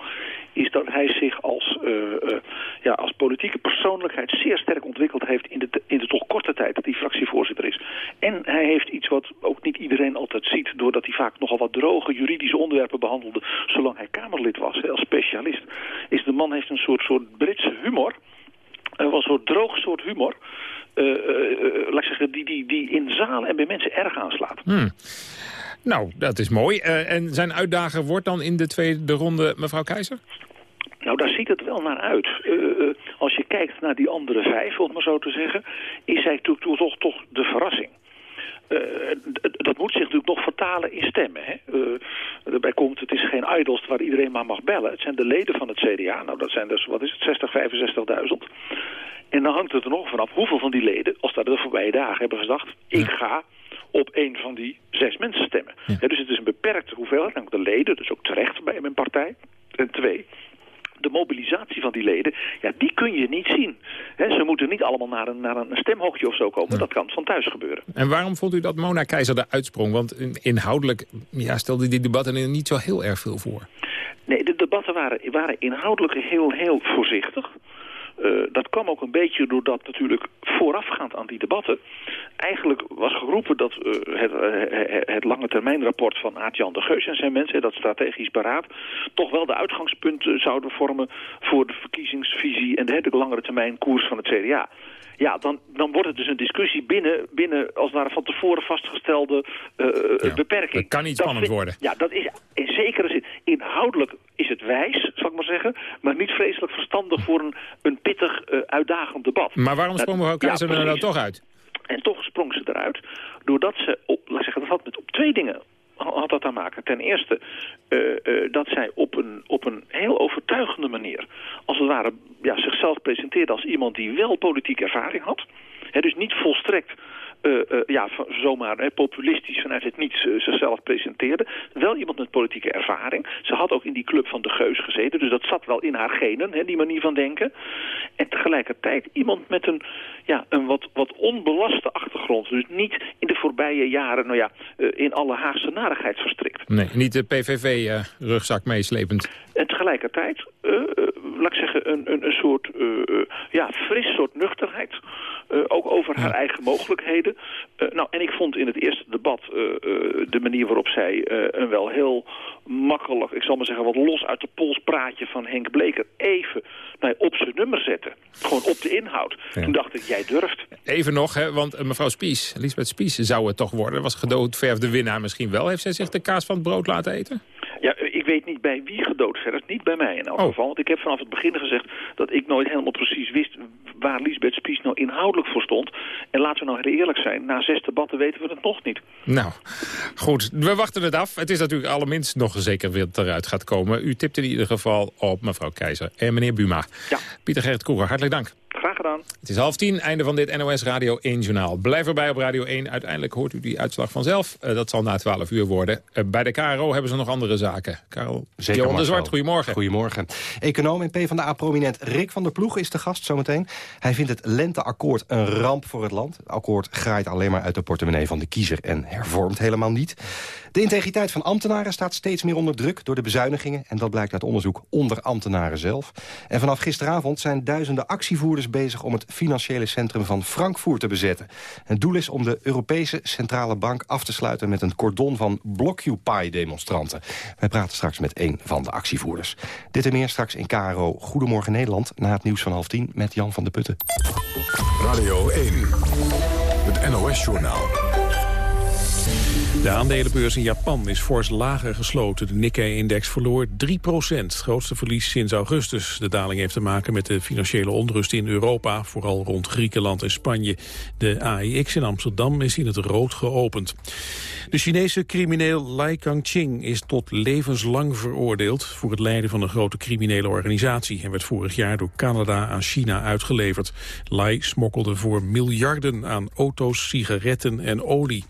is dat hij zich als, eh, eh, ja, als politieke persoonlijkheid zeer sterk ontwikkeld heeft in de, in de toch korte tijd dat hij fractievoorzitter is. En hij heeft iets wat ook niet iedereen altijd ziet, doordat hij vaak nogal wat droge juridische onderwerpen behandelde, zolang hij Kamerlid was, hè, als specialist. Is de man heeft een soort, soort Britse humor, er was een soort droog soort humor. eh, eh, eh, laat ik zeggen, die, die, die in zalen en bij mensen erg aanslaat. Hmm. Nou, dat is mooi. En zijn uitdager wordt dan in de tweede ronde mevrouw Keizer? Nou, daar ziet het wel naar uit. Als je kijkt naar die andere vijf, om het maar zo te zeggen... is zij toch, toch, toch de verrassing. Eh, dat moet zich natuurlijk nog vertalen in stemmen. Hè? Eh, daarbij komt, het is geen idols waar iedereen maar mag bellen. Het zijn de leden van het CDA. Nou, dat zijn dus, wat is het, 60, 65.000. En dan hangt het er nog vanaf hoeveel van die leden, als dat de voorbije dagen hebben gezegd... ik ga op een van die zes mensen stemmen. Hè, dus het is een beperkte hoeveelheid, namelijk de leden, dus ook terecht bij mijn partij. En twee, de mobilisatie van die leden, ja, die kun je niet zien. Ze moeten niet allemaal naar een, naar een stemhokje of zo komen. Dat kan van thuis gebeuren. En waarom vond u dat Mona Keizer eruit sprong? Want in- inhoudelijk ja, stelde die debatten er niet zo heel erg veel voor. Nee, de debatten waren, waren inhoudelijk heel, heel voorzichtig. Eh, dat kwam ook een beetje doordat natuurlijk voorafgaand aan die debatten... eigenlijk was geroepen dat eh, het, eh, het lange termijnrapport van Aart-Jan de Geus en zijn mensen... dat strategisch beraad, toch wel de uitgangspunten zouden vormen... voor de verkiezingsvisie en de, de langere termijn koers van het CDA. Ja, dan, dan wordt het dus een discussie binnen, binnen als het ware van tevoren vastgestelde eh, beperking. Dat kan niet Dat spannend vind- worden. Ja, dat is in zekere zin. Inhoudelijk is het wijs, zal ik maar zeggen. Maar niet vreselijk verstandig voor een, een pittig, eh, uitdagend debat. Maar waarom Nou, sprong mevrouw ja, Keizer er nou toch uit? En toch sprong ze eruit. Doordat ze, op, laat ik zeggen, dat had met op twee dingen had dat te maken. Ten eerste eh, eh, dat zij op een, op een heel overtuigende manier... als het ware ja, zichzelf presenteerde als iemand die wel politieke ervaring had. Dus niet volstrekt ja, van- zomaar hè, populistisch vanuit het niets eh, zichzelf presenteerde. Wel iemand met politieke ervaring. Ze had ook in die club van de Geus gezeten, dus dat zat wel in haar genen, hè, die manier van denken. En tegelijkertijd iemand met een, ja, een wat, wat onbelaste achtergrond. Dus niet in de voorbije jaren nou ja, eh, in alle Haagse narigheid verstrikt. Nee, niet de PVV-rugzak meeslepend. En tegelijkertijd, eh, eh, laat ik zeggen, een, een, een soort eh, eh, ja, fris soort nuchterheid. Eh, ook over haar eigen mogelijkheden. Eh, nou, en ik vond in het eerste debat eh, de manier waarop zij een wel heel makkelijk, ik zal maar zeggen, wat los uit de pols praatje van Henk Bleker even nou, op zijn nummer zetten. Gewoon op de inhoud. Toen dacht ik, jij durft. Even nog, hè, want mevrouw Spies, Lisbeth Spies zou het toch worden. Was gedoodverfde winnaar misschien wel. Heeft zij zich de kaas van het brood laten eten? Ja, ik weet niet bij wie gedoodverfd. Niet bij mij in elk Oh. geval. Want ik heb vanaf het begin gezegd dat ik nooit helemaal precies wist waar Lisbeth Spies nou inhoudelijk voor stond. En laten we nou heel eerlijk zijn, na zes debatten weten we het nog niet. Nou, goed. We wachten het af. Het is natuurlijk allerminst nog zeker weer eruit gaat komen. U tipt in ieder geval op mevrouw Keizer en meneer Buma. Ja. Pieter Gerrit Kroeger, hartelijk dank. Graag gedaan. Het is half tien, einde van dit NOS Radio 1 journaal. Blijf erbij op Radio 1. Uiteindelijk hoort u die uitslag vanzelf. Eh, dat zal na 12 uur worden. Eh, bij de KRO hebben ze nog andere zaken. Karel Zeker, Johan de. Zwart, goedemorgen. Goedemorgen. Econoom en PvdA-prominent Rick van der Ploeg is de gast zometeen. Hij vindt het lenteakkoord een ramp voor het land. Het akkoord graait alleen maar uit de portemonnee van de kiezer... en hervormt helemaal niet. De integriteit van ambtenaren staat steeds meer onder druk... door de bezuinigingen, en dat blijkt uit onderzoek onder ambtenaren zelf. En vanaf gisteravond zijn duizenden actievoerders bezig... om het financiële centrum van Frankfurt te bezetten. Het doel is om de Europese Centrale Bank af te sluiten... met een cordon van Blockupy-demonstranten. Wij praten straks met een van de actievoerders. Dit en meer straks in KRO Goedemorgen Nederland... na het nieuws van half tien met Jan van de Putten. Radio 1, het NOS-journaal. De aandelenbeurs in Japan is fors lager gesloten. De Nikkei-index verloor 3 het grootste verlies sinds augustus. De daling heeft te maken met de financiële onrust in Europa... vooral rond Griekenland en Spanje. De AIX in Amsterdam is in het rood geopend. De Chinese crimineel Lai Kangqing is tot levenslang veroordeeld... voor het leiden van een grote criminele organisatie... en werd vorig jaar door Canada aan China uitgeleverd. Lai smokkelde voor miljarden aan auto's, sigaretten en olie.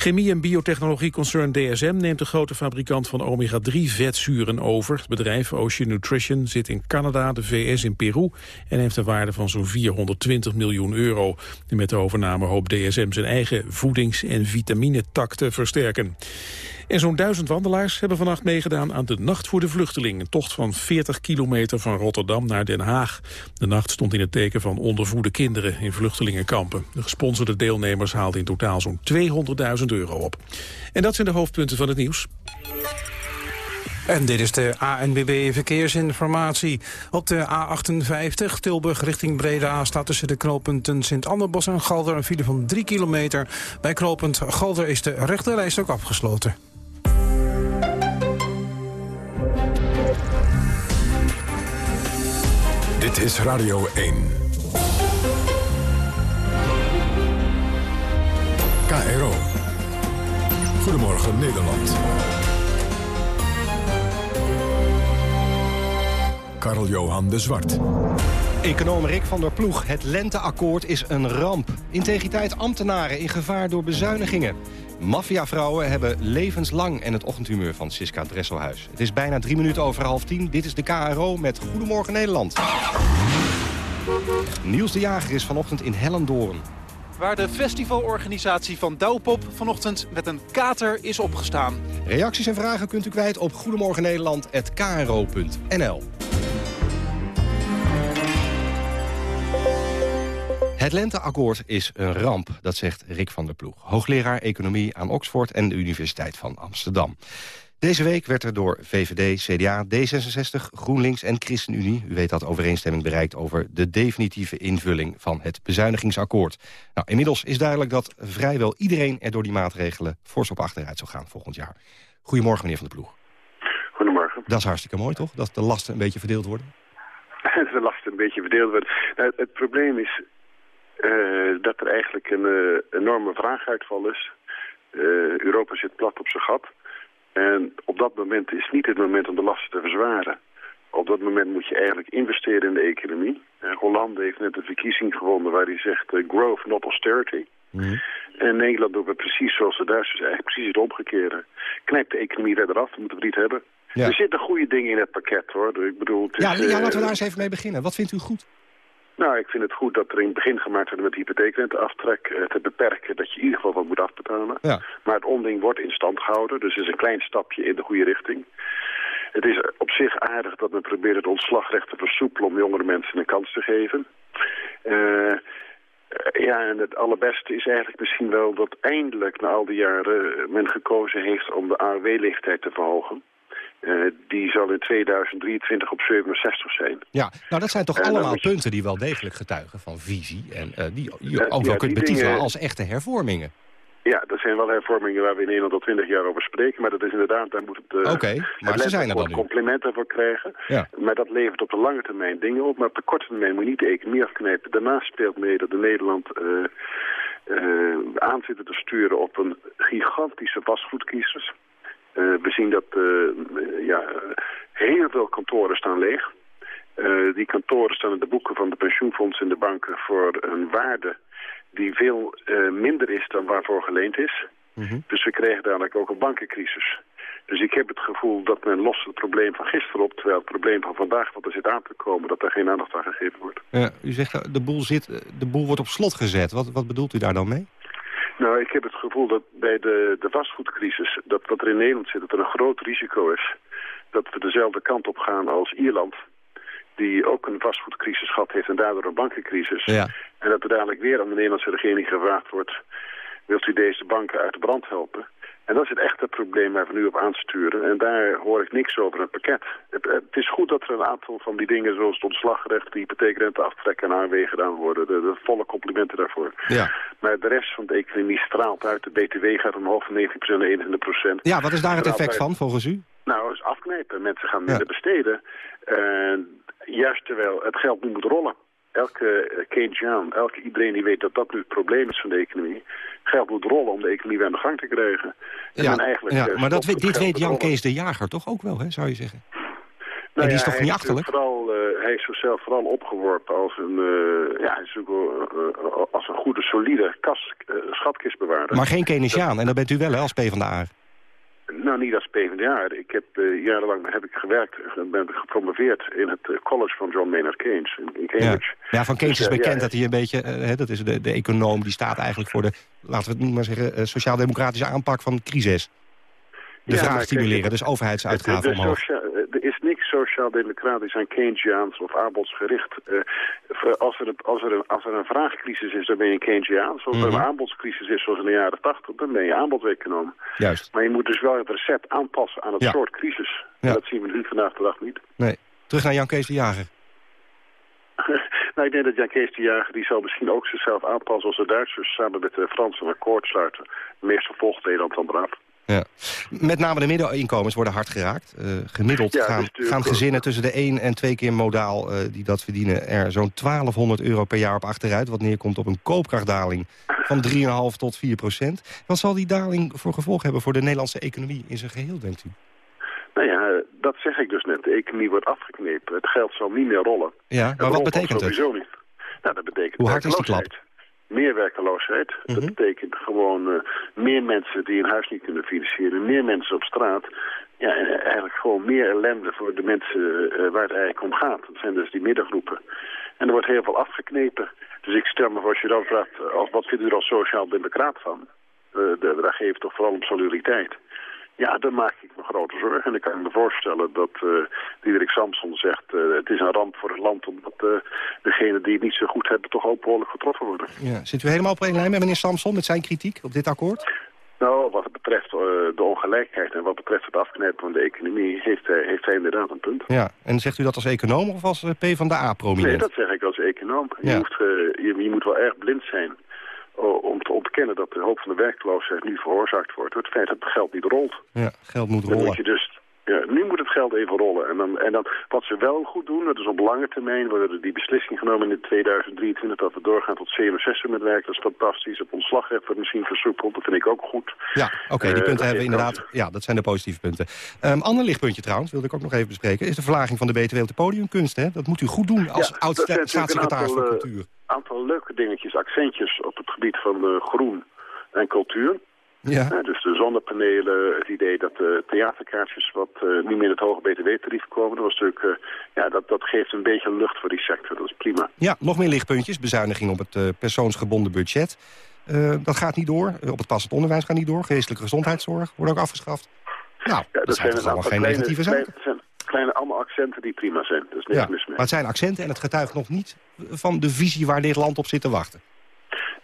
Chemie- en biotechnologieconcern DSM neemt de grote fabrikant van omega-3-vetzuren over. Het bedrijf Ocean Nutrition zit in Canada, de VS in Peru en heeft een waarde van zo'n 420 miljoen euro. Met de overname hoopt DSM zijn eigen voedings- en vitaminetak te versterken. En zo'n duizend wandelaars hebben vannacht meegedaan aan de Nacht voor de Vluchteling. Een tocht van 40 kilometer van Rotterdam naar Den Haag. De nacht stond in het teken van ondervoede kinderen in vluchtelingenkampen. De gesponsorde deelnemers haalden in totaal zo'n 200.000 euro op. En dat zijn de hoofdpunten van het nieuws. En dit is de ANWB Verkeersinformatie. Op de A58 Tilburg richting Breda staat tussen de knooppunten Sint-Anderbos en Galder een file van 3 kilometer. Bij knooppunt Galder is de rechterlijst ook afgesloten. Dit is Radio 1. KRO. Goedemorgen Nederland. Karl-Johan de Zwart. Econoom Rick van der Ploeg, het lenteakkoord is een ramp. Integriteit ambtenaren in gevaar door bezuinigingen. Maffiavrouwen hebben levenslang en het ochtendhumeur van Siska Dresselhuis. Het is bijna drie minuten over half tien. Dit is de KRO met Goedemorgen Nederland. Niels de Jager is vanochtend in Hellendoorn. Waar de festivalorganisatie van Douwpop vanochtend met een kater is opgestaan. Reacties en vragen kunt u kwijt op goedemorgennederland.kro.nl. Het lenteakkoord is een ramp, dat zegt Rick van der Ploeg. Hoogleraar Economie aan Oxford en de Universiteit van Amsterdam. Deze week werd er door VVD, CDA, D66, GroenLinks en ChristenUnie... u weet dat overeenstemming bereikt over de definitieve invulling van het bezuinigingsakkoord. Nou, inmiddels is duidelijk dat vrijwel iedereen er door die maatregelen fors op achteruit zal gaan volgend jaar. Goedemorgen, meneer Van der Ploeg. Goedemorgen. Dat is hartstikke mooi, toch? Dat de lasten een beetje verdeeld worden? de lasten een beetje verdeeld worden. Nou, het probleem is dat er eigenlijk een eh, enorme vraaguitval is. Eh, Europa zit plat op zijn gat. En op dat moment is niet het moment om de lasten te verzwaren. Op dat moment moet je eigenlijk investeren in de economie. Uh, Hollande heeft net een verkiezing gewonnen waar hij zegt uh, growth, not austerity. En Nederland doet het precies zoals de Duitsers eigenlijk precies het omgekeerde. Knijpt de economie verder af, dat moeten we niet hebben. Ja. Er zitten goede dingen in het pakket hoor. Ik bedoel, het Ja, is, ja, eh, laten we daar eens even mee beginnen. Wat vindt u goed? Nou, ik vind het goed dat er in het begin gemaakt wordt met hypotheekrenteaftrek eh, te beperken dat je in ieder geval wat moet afbetalen. Ja. Maar het onding wordt in stand gehouden, dus het is een klein stapje in de goede richting. Het is op zich aardig dat men probeert het ontslagrecht te versoepelen om jongere mensen een kans te geven. Eh, Ja, en het allerbeste is eigenlijk misschien wel dat eindelijk na al die jaren men gekozen heeft om de AOW-leeftijd te verhogen. Eh, die zal in 2023 op 67 zijn. Ja, nou dat zijn toch En allemaal je- punten die wel degelijk getuigen van visie... en eh, die je Ja, ook wel kunt betitelen dingen- als echte hervormingen. Ja, dat zijn wel hervormingen waar we in Nederland al twintig jaar over spreken. Maar dat is inderdaad, daar moet het, eh, Oké, het maar ze zijn er dan nu. complimenten voor krijgen. Ja. Maar dat levert op de lange termijn dingen op. Maar op de korte termijn moet je niet de economie afknijpen. Daarnaast speelt mee dat de Nederland eh, eh, aan zitten te sturen op een gigantische vastgoedcrisis. Eh, we zien dat eh, ja, heel veel kantoren staan leeg. Eh, die kantoren staan in de boeken van de pensioenfondsen en de banken voor een waarde die veel minder is dan waarvoor geleend is. Dus we kregen dadelijk ook een bankencrisis. Dus ik heb het gevoel dat men lost het probleem van gisteren op... terwijl het probleem van vandaag wat er zit aan te komen... dat daar geen aandacht aan gegeven wordt. U zegt de boel, zit, de boel wordt op slot gezet. Wat, wat bedoelt u daar dan mee? Nou, ik heb het gevoel dat bij de, de vastgoedcrisis... dat wat er in Nederland zit, dat er een groot risico is... dat we dezelfde kant op gaan als Ierland... die ook een vastgoedcrisis gehad heeft en daardoor een bankencrisis. Ja. En dat er dadelijk weer aan de Nederlandse regering gevraagd wordt... wilt u deze banken uit de brand helpen? En dat is het echte probleem waar we nu op aansturen. En daar hoor ik niks over een pakket. Het, het is goed dat er een aantal van die dingen zoals het ontslagrecht... de hypotheekrente aftrekken en ANW gedaan worden. De, de volle complimenten daarvoor. Ja. Maar de rest van de economie straalt uit. De BTW gaat omhoog van 19% naar 21%. Ja, wat is daar het effect van volgens u? Nou, is afknijpen. Mensen gaan minder besteden. En juist terwijl het geld nu moet rollen. Elke Keynesiaan, elke iedereen die weet dat dat nu het probleem is van de economie. Geld moet rollen om de economie weer aan de gang te krijgen. En Ja, eigenlijk, ja, eh, maar dat, dit weet Jan. Kees de Jager toch ook wel, hè, zou je zeggen? Nou en die is ja, toch hij niet achterlijk? Vooral, eh, hij is zichzelf vooral opgeworpen als een, eh, ja, hij als een goede, solide kas, schatkistbewaarder. Maar geen Keynesiaan, en dat bent u wel hè, als PvdA. Nou, niet als PvdA. Ik heb eh, jarenlang heb ik gewerkt en ben gepromoveerd in het eh, college van John Maynard Keynes in. Cambridge. ja, van Keynes Dus, is eh, bekend ja, dat hij een beetje... hè, dat is de, de econoom, die staat eigenlijk voor de... laten we het nu maar zeggen... sociaal-democratische aanpak van de crisis. De Ja, vraag stimuleren, kijk, dus overheidsuitgaven omhoog. er is niks sociaal-democratisch aan Keynesiaans of aanbodsgericht. Eh, als, er, een- als, er als er een vraagcrisis is, dan ben je Keynesiaans. Als er Mhm. een aanbodscrisis is, zoals in de jaren 80, dan ben je aanbodseconoom. Juist. Maar je moet dus wel het recept aanpassen aan het Ja. soort crisis. Ja. Dat zien we nu vandaag de dag niet. Nee. Terug naar Jan Kees de Jager. Nou, ik denk dat Jan Kees de Jager, die zal misschien ook zichzelf aanpassen als de Duitsers samen met de Fransen een akkoord sluiten. Meestal volgt Nederland dan braaf. Ja. Met name de middeninkomens worden hard geraakt. Eh, gemiddeld Ja, is gaan, gezinnen tussen de 1 en 2 keer modaal eh, die dat verdienen... er zo'n 1200 euro per jaar op achteruit... wat neerkomt op een koopkrachtdaling van 3,5 tot 4 procent. Wat zal die daling voor gevolg hebben voor de Nederlandse economie in zijn geheel, denkt u? Nou ja, dat zeg ik dus net. De economie wordt afgeknepen. Het geld zal niet meer rollen. Ja, maar wat betekent het? sowieso niet. Nou, dat betekent Hoe hard is die klap? Werkeloosheid. Meer werkeloosheid. Dat Mhm. betekent gewoon eh, meer mensen die een huis niet kunnen financieren. Meer mensen op straat. Ja, en eigenlijk gewoon meer ellende voor de mensen eh, waar het eigenlijk om gaat. Dat zijn dus die middengroepen. En er wordt heel veel afgeknepen. Dus ik stel me voor, als je dan vraagt, eh, als, wat vindt u er als sociaal-democraat van? Eh, de- daar geeft toch vooral om solidariteit. Ja, dan maak ik me grote zorgen. En ik kan me voorstellen dat uh, Diederik Samson zegt... Uh, het is een ramp voor het land omdat uh, degenen die het niet zo goed hebben... toch ook behoorlijk getroffen worden. Ja. Zit u helemaal op één lijn met meneer Samson met zijn kritiek op dit akkoord? Nou, wat betreft uh, de ongelijkheid en wat betreft het afknijpen van de economie... heeft hij, heeft hij inderdaad een punt. Ja, en zegt u dat als econoom of als P van de A-prominent? Nee, dat zeg ik als econoom. Ja. Je, hoeft, je, je moet wel erg blind zijn om te ontkennen dat de hoop van de werkloosheid nu veroorzaakt wordt. Door het feit dat het geld niet rolt. Ja, geld moet dan rollen. Moet je dus, ja, nu moet het geld even rollen. En dan, en dan wat ze wel goed doen, dat is op lange termijn, worden die beslissing genomen in 2023 dat we doorgaan tot 67 met werk. Dat is fantastisch. Op ontslagrecht wordt misschien versoepeld. Dat vind ik ook goed. Ja, oké, okay, die uh, punten hebben we inderdaad. Ja, dat zijn de positieve punten. Um, ander lichtpuntje trouwens, wilde ik ook nog even bespreken, is de verlaging van de BTW op de podiumkunst. Hè? Dat moet u goed doen als ja, oud-staatssecretaris van cultuur een aantal leuke dingetjes, accentjes op het gebied van uh, groen en cultuur. Ja. ja. dus de zonnepanelen, het idee dat de theaterkaartjes wat uh, niet meer in het hoge btw-tarief komen. Dat, was natuurlijk, uh, ja, dat, dat geeft een beetje lucht voor die sector, dat is prima. Ja, nog meer lichtpuntjes. Bezuiniging op het persoonsgebonden budget. dat gaat niet door. op het passend onderwijs gaat niet door. Geestelijke gezondheidszorg wordt ook afgeschaft. Nou, ja, dat, dat zijn, allemaal geen kleine, negatieve zaken. Kleine, kleine allemaal accenten die prima zijn. Dus niks ja, mis mee. Maar het zijn accenten en het getuigt nog niet van de visie waar dit land op zit te wachten.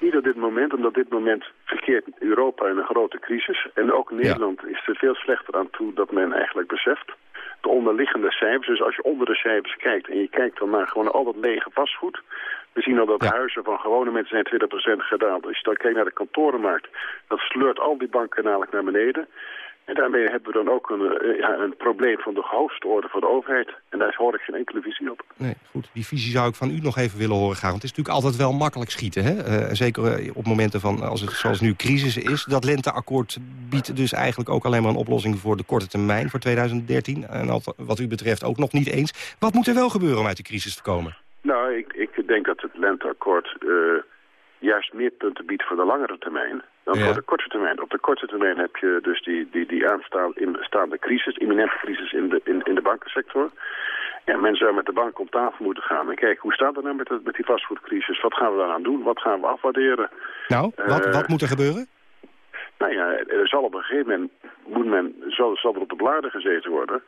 Niet op dit moment, omdat dit moment verkeert Europa in een grote crisis. En ook Nederland is er veel slechter aan toe dat men eigenlijk beseft. De onderliggende cijfers, dus als je onder de cijfers kijkt en je kijkt dan naar gewoon al dat lege vastgoed. We zien al dat de huizen van gewone mensen zijn 20% gedaald. Als je dan kijkt naar de kantorenmarkt, dat sleurt al die banken namelijk naar beneden. En daarmee hebben we dan ook een, eh, ja, een probleem van de hoogste orde van de overheid. En daar hoor ik geen enkele visie op. Nee, goed. Die visie zou ik van u nog even willen horen graag. Want het is natuurlijk altijd wel makkelijk schieten. Hè? Uh, zeker eh, op momenten van, als het zoals nu crisis is. Dat lenteakkoord biedt dus eigenlijk ook alleen maar een oplossing voor de korte termijn voor 2013. En wat u betreft ook nog niet eens. Wat moet er wel gebeuren om uit de crisis te komen? Nou, ik, ik denk dat het lenteakkoord uh, juist meer punten biedt voor de langere termijn dan voor de korte termijn. Op de korte termijn heb je dus die, die, die aanstaande crisis, imminente crisis in de, in, in de bankensector. Ja, men zou met de bank om tafel moeten gaan en kijken hoe staat het nou met, met die vastgoedcrisis? Wat gaan we daaraan doen? Wat gaan we afwaarderen? Nou, wat, wat moet er gebeuren? Nou ja, er zal op een gegeven moment moet men, zal, zal er op de bladen gezeten worden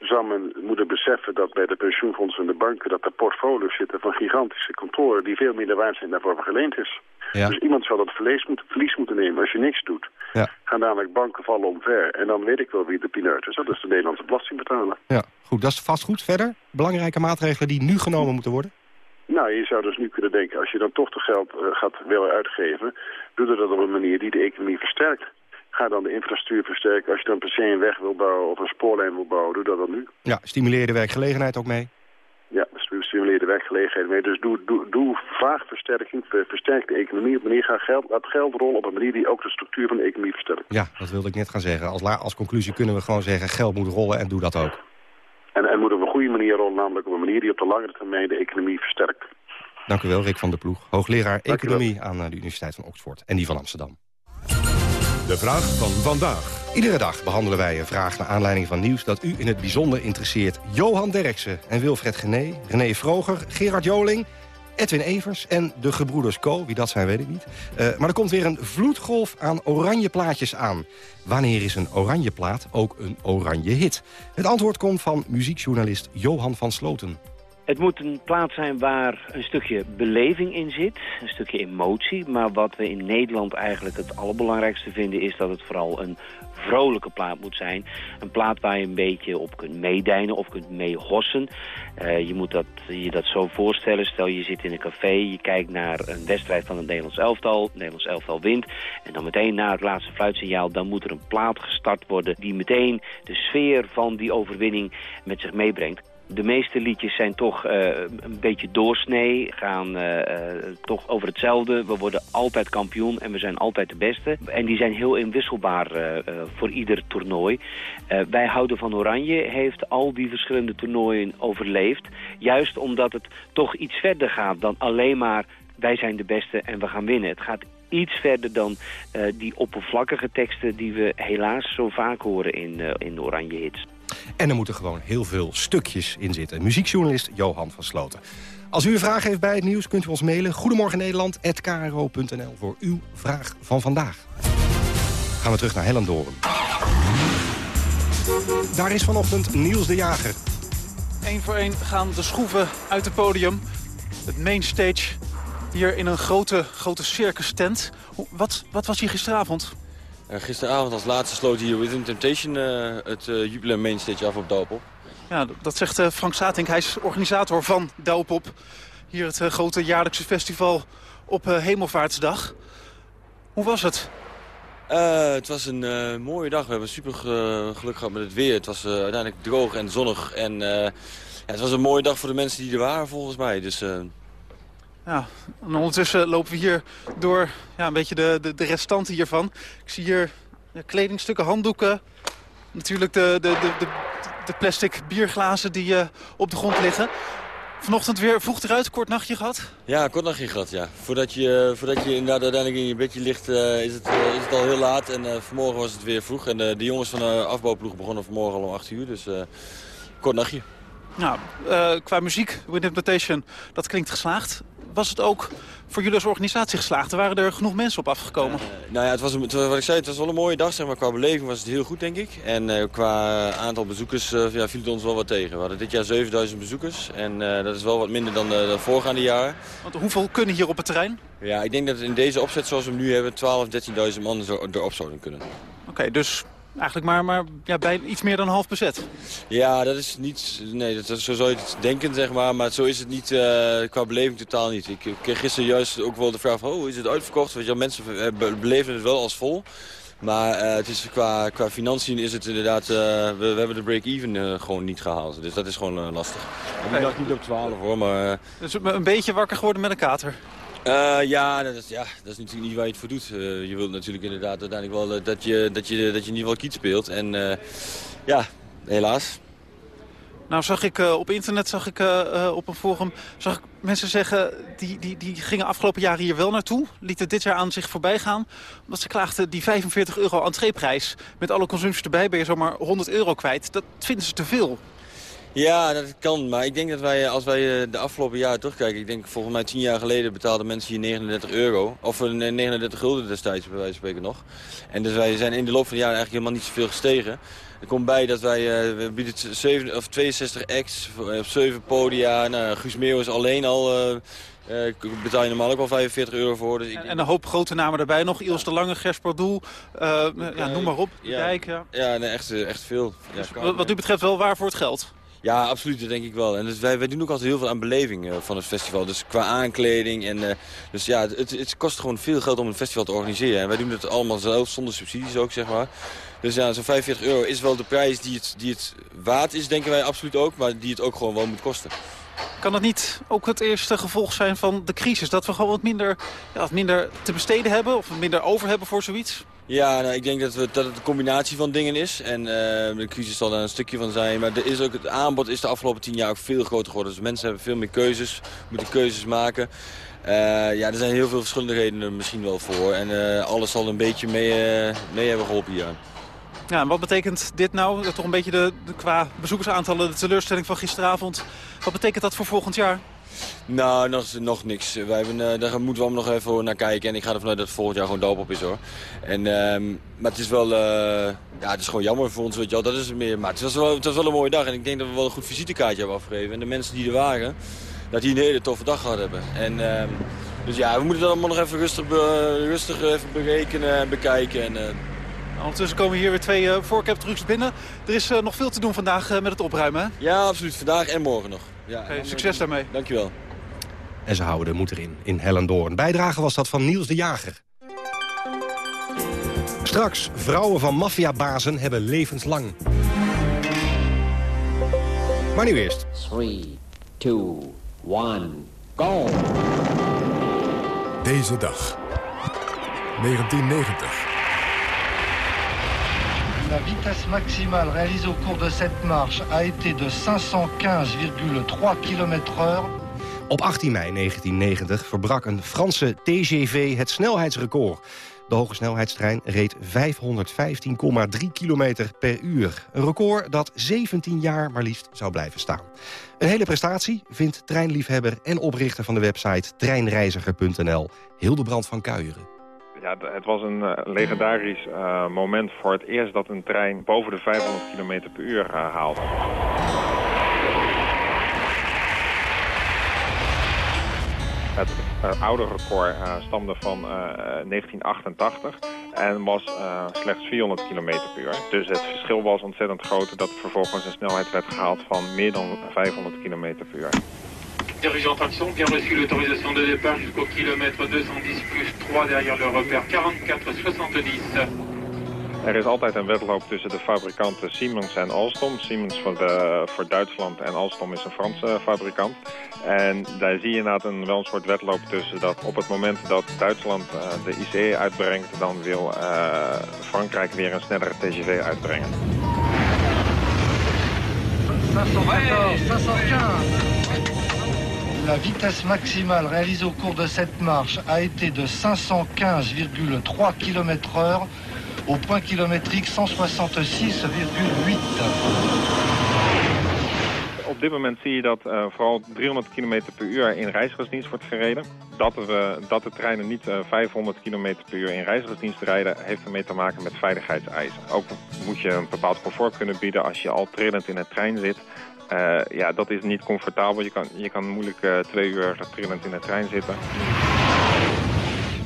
zou men moeten beseffen dat bij de pensioenfondsen en de banken... dat er portfolio's zitten van gigantische kantoren... die veel minder waard zijn daarvoor geleend is. Dus iemand zal dat verlies, moet, verlies moeten nemen als je niks doet. Ja. Gaan dadelijk banken vallen omver. En dan weet ik wel wie de pineut is. Dat is de Nederlandse belastingbetaler. Ja, goed. Dat is vastgoed. Verder? Belangrijke maatregelen die nu genomen moeten worden? Nou, je zou dus nu kunnen denken... als je dan toch de geld uh, gaat willen uitgeven... doe dat op een manier die de economie versterkt. Ga dan de infrastructuur versterken. Als je dan per se een weg wil bouwen of een spoorlijn wil bouwen, doe dat dan nu. Ja, stimuleer de werkgelegenheid ook mee? Ja, stimuleer de werkgelegenheid mee. Dus doe, doe, doe vraagversterking, versterk de economie op manier. Ga geld, laat geld rollen op een manier die ook de structuur van de economie versterkt. Ja, dat wilde ik net gaan zeggen. Als, als conclusie kunnen we gewoon zeggen, geld moet rollen en doe dat ook. En, en moet op een goede manier rollen, namelijk op een manier die op de langere termijn de economie versterkt. Dank u wel, Rick van der Ploeg. Hoogleraar Economie aan eh, de Universiteit van Oxford en die van Amsterdam. De vraag van vandaag. Iedere dag behandelen wij een vraag naar aanleiding van nieuws dat u in het bijzonder interesseert. Johan Derksen en Wilfred Gené, René Vroger, Gerard Joling... Edwin Evers en de gebroeders Co. Wie dat zijn, weet ik niet. Uh, maar er komt weer een vloedgolf aan oranje plaatjes aan. Wanneer is een oranje plaat ook een oranje hit? Het antwoord komt van muziekjournalist Johan van Sloten. Het moet een plaats zijn waar een stukje beleving in zit, een stukje emotie. Maar wat we in Nederland eigenlijk het allerbelangrijkste vinden... is dat het vooral een vrolijke plaat moet zijn. Een plaat waar je een beetje op kunt meedijnen of kunt meehossen. Uh, je moet dat, je dat zo voorstellen. Stel je zit in een café, je kijkt naar een wedstrijd van het Nederlands elftal. Het Nederlands elftal wint. En dan meteen na het laatste fluitsignaal, dan moet er een plaat gestart worden... die meteen de sfeer van die overwinning met zich meebrengt. De meeste liedjes zijn toch uh, een beetje doorsnee, gaan uh, toch over hetzelfde. We worden altijd kampioen en we zijn altijd de beste. En die zijn heel inwisselbaar voor ieder toernooi. wij houden van Oranje, heeft al die verschillende toernooien overleefd. Juist omdat het toch iets verder gaat dan alleen maar wij zijn de beste en we gaan winnen. Het gaat iets verder dan die oppervlakkige teksten die we helaas zo vaak horen in, in Oranje hits. En er moeten gewoon heel veel stukjes in zitten. Muziekjournalist Johan van Sloten. Als u een vraag heeft bij het nieuws, kunt u ons mailen. Goedemorgen Nederland@kro.nl voor uw vraag van vandaag. Gaan we terug naar Hellendoren. Daar is vanochtend Niels de Jager. Eén voor één gaan de schroeven uit het podium. Het mainstage hier in een grote, grote circus tent. Wat, wat was hier gisteravond? Gisteravond als laatste sloot hier Within Temptation uh, het uh, Jubileum Mainstage af op Douwpop. Ja, dat zegt Frank Satink. Hij is organisator van Douwpop. Hier het grote jaarlijkse festival op Hemelvaartsdag. Hoe was het? het was een mooie dag. We hebben super geluk gehad met het weer. Het was uiteindelijk droog en zonnig. En ja, het was een mooie dag voor de mensen die er waren volgens mij. Dus ja, en ondertussen lopen we hier door ja, een beetje de, de, de restanten hiervan. Ik zie hier kledingstukken, handdoeken. Natuurlijk de, de, de, de, plastic bierglazen die uh, op de grond liggen. Vanochtend weer vroeg eruit, kort nachtje gehad? Ja, kort nachtje gehad, ja. Voordat je, voordat je inderdaad uiteindelijk in je bedje ligt, uh, is, het, uh, is het al heel laat. En vanmorgen was het weer vroeg. En de jongens van de afbouwploeg begonnen vanmorgen al om 8 uur. Dus kort nachtje. Nou, qua muziek, Wind Invitation, dat klinkt geslaagd. Was het ook voor jullie als organisatie geslaagd? Waren er genoeg mensen op afgekomen? Uh, nou ja, het was, een, wat ik zei, het was wel een mooie dag. Zeg maar. Qua beleving was het heel goed, denk ik. En uh, qua aantal bezoekers uh, ja, viel het ons wel wat tegen. We hadden dit jaar 7000 bezoekers. En dat is wel wat minder dan de, de voorgaande jaren. Want hoeveel kunnen hier op het terrein? Ja, ik denk dat in deze opzet zoals we hem nu hebben... 12, 13.000 man erop zouden kunnen. Oké, okay, dus eigenlijk maar, maar ja, bij iets meer dan half bezet. Ja, dat is niet... Nee, dat, zo zou je het denken, zeg maar. Maar zo is het niet uh, qua beleving totaal niet. Ik, ik kreeg gisteren juist ook wel de vraag van... Oh, is het uitverkocht? Weet je, mensen beleven het wel als vol. Maar uh, het is qua, qua financiën is het inderdaad... Uh, we, we, hebben de break-even uh, gewoon niet gehaald. Dus dat is gewoon lastig. Ik dacht niet op 12 hoor, maar... Dus een beetje wakker geworden met een kater? Uh, ja, dat is, ja, dat is natuurlijk niet waar je het voor doet. Uh, je wilt natuurlijk inderdaad uiteindelijk wel uh, dat, je, dat, je, dat je in ieder geval kiet speelt. En ja, helaas. Nou zag ik op internet, zag ik op een forum, zag ik mensen zeggen... Die, die, die gingen afgelopen jaren hier wel naartoe. Lieten dit jaar aan zich voorbij gaan. Omdat ze klaagden die 45 euro entreeprijs. Met alle consumpties erbij ben je zomaar 100 euro kwijt. Dat vinden ze te veel. Ja, dat kan. Maar ik denk dat wij, als wij de afgelopen jaren terugkijken... ik denk volgens mij tien jaar geleden betaalden mensen hier 39 euro. Of 39 gulden destijds, bij wijze van spreken nog. En dus wij zijn in de loop van de jaren eigenlijk helemaal niet zoveel gestegen. Er komt bij dat wij, we bieden 7, of 62 acts op 7 podia. Nou, Guus Meeuwis alleen al... Uh, uh, betaal je normaal ook al 45 euro voor. Dus ik en, en, een hoop grote namen daarbij nog. Iels de Lange, Gers Pardoel, uh, ja, noem maar op. Ja, Dijk, ja. ja nee, echt, echt veel. Dus wat, wat u betreft wel waar voor het geld? Ja, absoluut, dat denk ik wel. En dus wij, wij doen ook altijd heel veel aan beleving uh, van het festival. Dus qua aankleding. En, uh, dus ja, het, het kost gewoon veel geld om een festival te organiseren. En wij doen het allemaal zelf, zonder subsidies ook, zeg maar. Dus ja, zo'n 45 euro is wel de prijs die het, die het waard is, denken wij absoluut ook. Maar die het ook gewoon wel moet kosten. Kan dat niet ook het eerste gevolg zijn van de crisis? Dat we gewoon wat minder, ja, wat minder te besteden hebben of minder over hebben voor zoiets? Ja, nou, ik denk dat, dat het een combinatie van dingen is. En uh, de crisis zal daar een stukje van zijn. Maar er is ook, het aanbod is de afgelopen tien jaar ook veel groter geworden. Dus mensen hebben veel meer keuzes, moeten keuzes maken. Uh, ja, er zijn heel veel verschillende redenen misschien wel voor. En uh, alles zal een beetje mee, mee hebben geholpen hier. Ja, en wat betekent dit nou? Toch een beetje de, de, qua bezoekersaantallen, de teleurstelling van gisteravond. Wat betekent dat voor volgend jaar? Nou, nog, nog niks. Wij hebben, uh, daar moeten we nog even naar kijken. En ik ga ervan uit dat het volgend jaar gewoon doop op is hoor. En, uh, maar het is wel, uh, ja, het is gewoon jammer voor ons, weet je wel. Dat is het meer. Maar het was, wel, het was wel een mooie dag. En ik denk dat we wel een goed visitekaartje hebben afgegeven. En de mensen die er waren, dat die een hele toffe dag gehad hebben. En, uh, dus ja, we moeten dat allemaal nog even rustig, rustig even berekenen en bekijken. En, Ondertussen komen hier weer twee uh, voorcap-trucks binnen. Er is uh, nog veel te doen vandaag uh, met het opruimen, hè? Ja, absoluut. Vandaag en morgen nog. Ja, okay, succes daarmee. Dankjewel. En ze houden de moed erin, in Hellendoorn. Bijdrage was dat van Niels de Jager. Straks, vrouwen van maffiabazen hebben levenslang. Maar nu eerst. 3, 2, 1, go! Deze dag. 1990. Vitesse maximale réalisée au de cette marche a de 515,3 km heure. Op 18 mei 1990 verbrak een Franse TGV het snelheidsrecord. De hoge snelheidstrein reed 515,3 km per uur. Een record dat 17 jaar maar liefst zou blijven staan. Een hele prestatie vindt treinliefhebber en oprichter van de website treinreiziger.nl Hildebrand van Kuijeren. Ja, het was een uh, legendarisch uh, moment voor het eerst dat een trein boven de 500 km per uur uh, haalde. Het oude record stamde van 1988 en was slechts 400 km per uur. Dus het verschil was ontzettend groot dat vervolgens een snelheid werd gehaald van meer dan 500 km per uur. Dirigeant traction, bien reçu l'autorisation de départ jusqu'au kilomètre 210 plus 3 derrière le repère 44-70. Er is altijd een wedloop tussen de fabrikanten Siemens en Alstom. Siemens voor, de, voor Duitsland en Alstom is een Franse fabrikant. En daar zie je inderdaad een, wel een soort wedloop tussen dat op het moment dat Duitsland uh, de ICE uitbrengt... dan wil uh, Frankrijk weer een snellere TGV uitbrengen. 514, 515. La vitesse maximale réalisée au cours de cette marche a été de 515,3 km heure au point kilométrique 166,8. Op dit moment zie je dat uh, vooral 300 km per uur in reizigersdienst wordt gereden. Dat, we, dat de treinen niet uh, 500 km per uur in reizigersdienst rijden... heeft ermee te maken met veiligheidseisen. Ook moet je een bepaald comfort kunnen bieden als je al trillend in een trein zit... Uh, ja, dat is niet comfortabel. Je kan, je kan moeilijk uh, twee uur trillend in de trein zitten.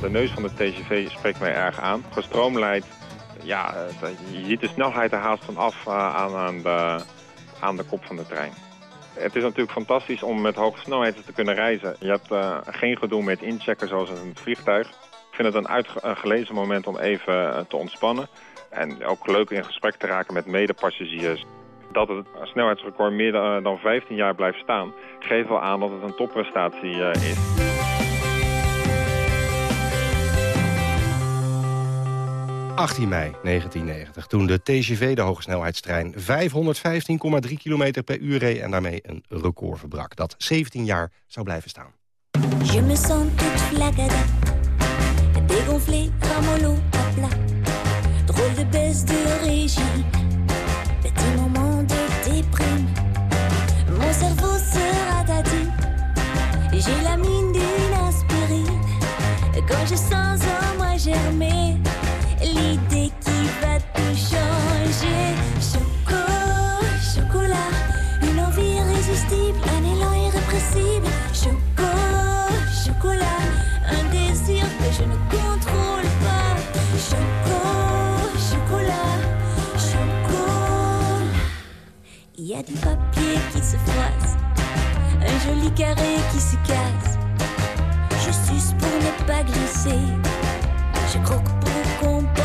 De neus van de TGV spreekt mij erg aan. Gestroomlijnd, ja, uh, je ziet de snelheid er haast van af aan, aan, de, aan de kop van de trein. Het is natuurlijk fantastisch om met hoge snelheden te kunnen reizen. Je hebt geen gedoe met inchecken zoals in het vliegtuig. Ik vind het een uitgelezen moment om even te ontspannen. En ook leuk in gesprek te raken met medepassagiers dat het snelheidsrecord meer dan 15 jaar blijft staan... geeft wel aan dat het een topprestatie uh, is. ...18 mei 1990, toen de TGV, de hogesnelheidstrein... 515,3 km per uur reed en daarmee een record verbrak... dat 17 jaar zou blijven staan. Je me sens toute flagada, dégonflé, ramolo, à plat. Drôle de baisse de régime, J'ai la mine d'une aspirine. Quand je sens en moi germer l'idée qui va tout changer. Choco, chocolat, une envie irrésistible, un élan irrépressible. Choco, chocolat, un désir que je ne contrôle pas. Choco, chocolat, choco. Il y a du papier qui se froisse, joli carré qui se casse. Je suce pour ne pas glisser, je croque pour compenser.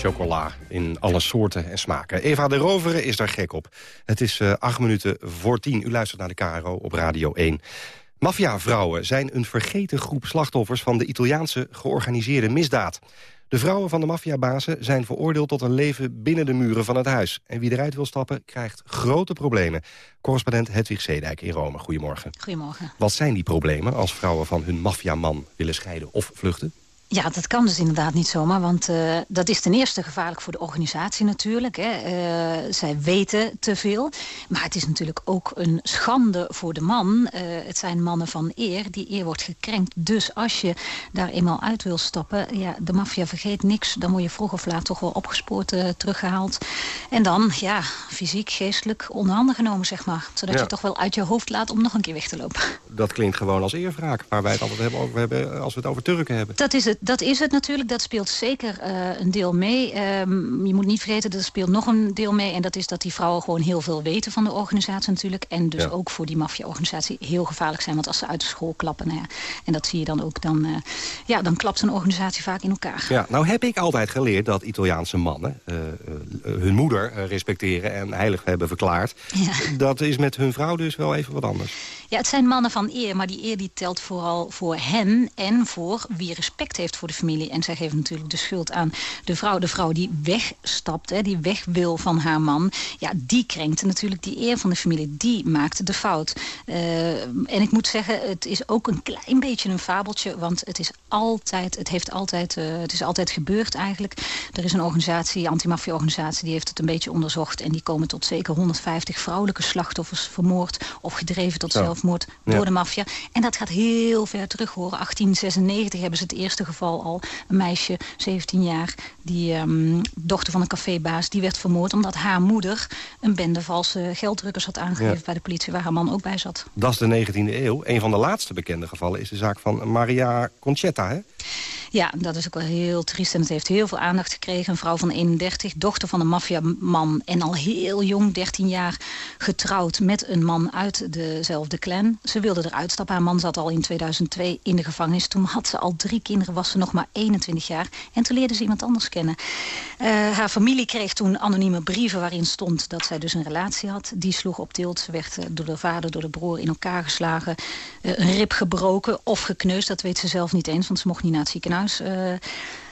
Chocola in alle soorten en smaken. Eva de Rovere is daar gek op. Het is uh, acht minuten voor tien. U luistert naar de KRO op Radio 1. Maffiavrouwen zijn een vergeten groep slachtoffers... van de Italiaanse georganiseerde misdaad. De vrouwen van de maffiabazen zijn veroordeeld tot een leven binnen de muren van het huis. En wie eruit wil stappen, krijgt grote problemen. Correspondent Hedwig Zeedijk in Rome, goedemorgen. Goedemorgen. Wat zijn die problemen als vrouwen van hun maffiaman willen scheiden of vluchten? Ja, dat kan dus inderdaad niet zomaar. Want uh, dat is ten eerste gevaarlijk voor de organisatie natuurlijk. Hè. Uh, zij weten te veel. Maar het is natuurlijk ook een schande voor de man. Uh, het zijn mannen van eer. Die eer wordt gekrenkt. Dus als je daar eenmaal uit wil stappen... Ja, de maffia vergeet niks. Dan word je vroeg of laat toch wel opgespoord teruggehaald. En dan, ja, fysiek, geestelijk onderhanden genomen, zeg maar. Zodat Ja. je toch wel uit je hoofd laat om nog een keer weg te lopen. Dat klinkt gewoon als eerwraak, waar wij het altijd hebben, over, we hebben als we het over Turken hebben. Dat is het, dat is het natuurlijk. Dat speelt zeker eh, een deel mee. Ehm, je moet niet vergeten, er speelt nog een deel mee. En dat is dat die vrouwen gewoon heel veel weten van de organisatie natuurlijk. En dus Ja. ook voor die maffia-organisatie heel gevaarlijk zijn. Want als ze uit de school klappen, nou ja, en dat zie je dan ook, dan, eh, ja, dan klapt zo'n organisatie vaak in elkaar. Ja, nou heb ik altijd geleerd dat Italiaanse mannen eh, hun moeder respecteren en heilig hebben verklaard. Dat is met hun vrouw dus wel even wat anders. Ja, het zijn mannen van eer, maar die eer die telt vooral voor hen... en voor wie respect heeft voor de familie. En zij geven natuurlijk de schuld aan de vrouw. De vrouw die wegstapt, hè, die weg wil van haar man... ja, die krenkt natuurlijk die eer van de familie. Die maakt de fout. Uh, en ik moet zeggen, het is ook een klein beetje een fabeltje... want het is altijd, het heeft altijd, uh, het is altijd gebeurd eigenlijk. Er is een organisatie, antimafia-organisatie... die heeft het een beetje onderzocht... en die komen tot zeker 150 vrouwelijke slachtoffers vermoord... of gedreven tot Zo. Zelfmoord door de maffia. En dat gaat heel ver terug, hoor. 1896 hebben ze het eerste geval al. Een meisje, 17 jaar, die um, dochter van een cafébaas... die werd vermoord omdat haar moeder een bende valse gelddrukkers had aangegeven... Ja. bij de politie, waar haar man ook bij zat. Dat is de 19e eeuw. Een van de laatste bekende gevallen is de zaak van Maria Conchetta, hè? Ja, dat is ook wel heel triest en het heeft heel veel aandacht gekregen. Een vrouw van 31, dochter van een maffiaman en al heel jong, 13 jaar getrouwd met een man uit dezelfde clan. Ze wilde eruit stappen. Haar man zat al in 2002 in de gevangenis. Toen had ze al drie kinderen, was ze nog maar 21 jaar. En toen leerde ze iemand anders kennen. Uh, haar familie kreeg toen anonieme brieven waarin stond dat zij dus een relatie had. Die sloeg op tilt. Ze werd uh, door de vader, door de broer in elkaar geslagen. Uh, een rib gebroken of gekneusd. Dat weet ze zelf niet eens, want ze mocht niet naar het ziekenhuis. Uh,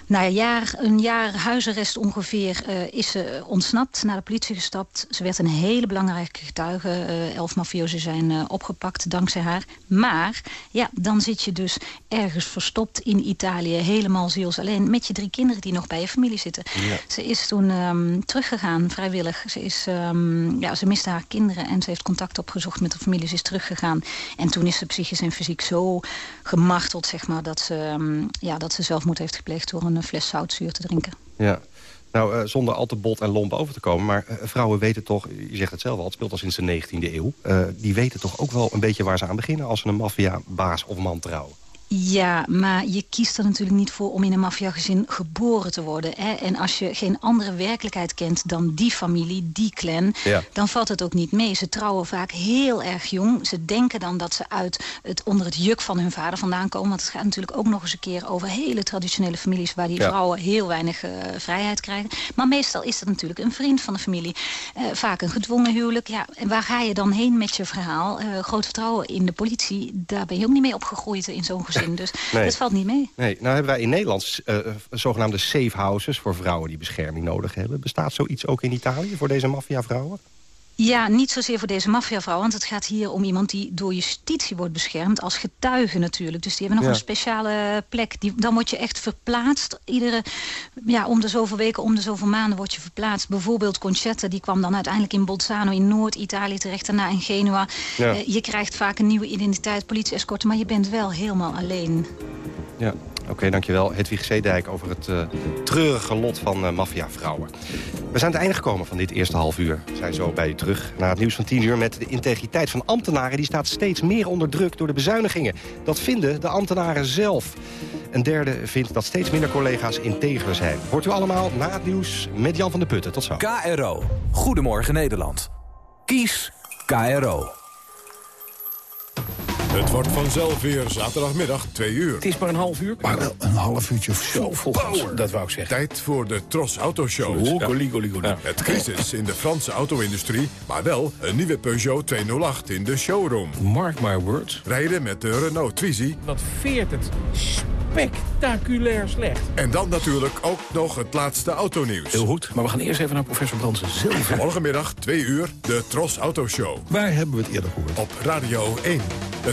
na een jaar, een jaar huisarrest ongeveer uh, is ze ontsnapt, naar de politie gestapt. Ze werd een hele belangrijke getuige. Uh, elf mafiozen zijn uh, opgepakt dankzij haar. Maar ja, dan zit je dus ergens verstopt in Italië, helemaal ziels alleen... met je drie kinderen die nog bij je familie zitten. Ja. Ze is toen um, teruggegaan, vrijwillig. Ze, is, um, ja, ze miste haar kinderen en ze heeft contact opgezocht met de familie. Ze is teruggegaan. En toen is ze psychisch en fysiek zo gemarteld, zeg maar... dat ze, um, ja, dat ze zelfmoord heeft gepleegd door een een fles zoutzuur te drinken. Ja. Nou, uh, zonder al te bot en lomp over te komen... maar uh, vrouwen weten toch, je zegt het zelf al... het speelt al sinds de 19e eeuw... Uh, die weten toch ook wel een beetje waar ze aan beginnen... als ze een maffia-baas of man trouwen. Ja, maar je kiest er natuurlijk niet voor om in een maffiagezin geboren te worden. Hè? En als je geen andere werkelijkheid kent dan die familie, die clan... Ja. dan valt het ook niet mee. Ze trouwen vaak heel erg jong. Ze denken dan dat ze uit het, onder het juk van hun vader vandaan komen. Want het gaat natuurlijk ook nog eens een keer over hele traditionele families... waar die ja. vrouwen heel weinig uh, vrijheid krijgen. Maar meestal is dat natuurlijk een vriend van de familie. Uh, vaak een gedwongen huwelijk. Ja, en waar ga je dan heen met je verhaal? Uh, groot vertrouwen in de politie, daar ben je ook niet mee opgegroeid in zo'n gezin. Dus nee. dat valt niet mee. Nee, nou hebben wij in Nederland uh, zogenaamde safe houses... voor vrouwen die bescherming nodig hebben. Bestaat zoiets ook in Italië voor deze maffiavrouwen? Ja, niet zozeer voor deze maffiavrouw. Want het gaat hier om iemand die door justitie wordt beschermd. Als getuige natuurlijk. Dus die hebben nog ja. een speciale plek. Die, dan word je echt verplaatst. Iedere, ja, om de zoveel weken, om de zoveel maanden word je verplaatst. Bijvoorbeeld Concetta, die kwam dan uiteindelijk in Bolzano in Noord-Italië terecht. Daarna in Genua. Ja. Uh, je krijgt vaak een nieuwe identiteit, politie-escorten. Maar je bent wel helemaal alleen. Ja, oké, okay, dankjewel. Hedwig Zeedijk over het uh, treurige lot van uh, maffiavrouwen. We zijn aan het einde gekomen van dit eerste half uur. We zijn zo bij u terug na het nieuws van 10 uur... met de integriteit van ambtenaren. Die staat steeds meer onder druk door de bezuinigingen. Dat vinden de ambtenaren zelf. Een derde vindt dat steeds minder collega's integer zijn. Hoort u allemaal na het nieuws met Jan van der Putten. Tot zo. KRO. Goedemorgen Nederland. Kies KRO. Het wordt vanzelf weer zaterdagmiddag 2 uur. Het is maar een half uur. Maar wel een half uurtje of zo. Vol power. Dat wou ik zeggen. Tijd voor de Tros Auto Show. Oh, goli, goli, goli. Ja. Het crisis in de Franse auto-industrie, maar wel een nieuwe Peugeot 208 in de showroom. Mark my words. Rijden met de Renault Twizy. Wat veert het spectaculair slecht. En dan natuurlijk ook nog het laatste autonieuws. Heel goed, maar we gaan eerst even naar professor Bransen zelf. Morgenmiddag, 2 uur, de Tros Auto Show. Waar hebben we het eerder gehoord? Op Radio 1.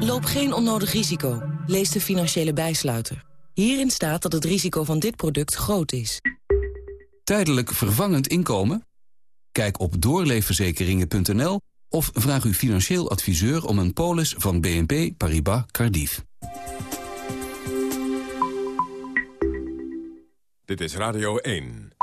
Loop geen onnodig risico. Lees de financiële bijsluiter. Hierin staat dat het risico van dit product groot is. Tijdelijk vervangend inkomen? Kijk op doorleefverzekeringen.nl of vraag uw financieel adviseur om een polis van BNP Paribas Cardiff. Dit is Radio 1.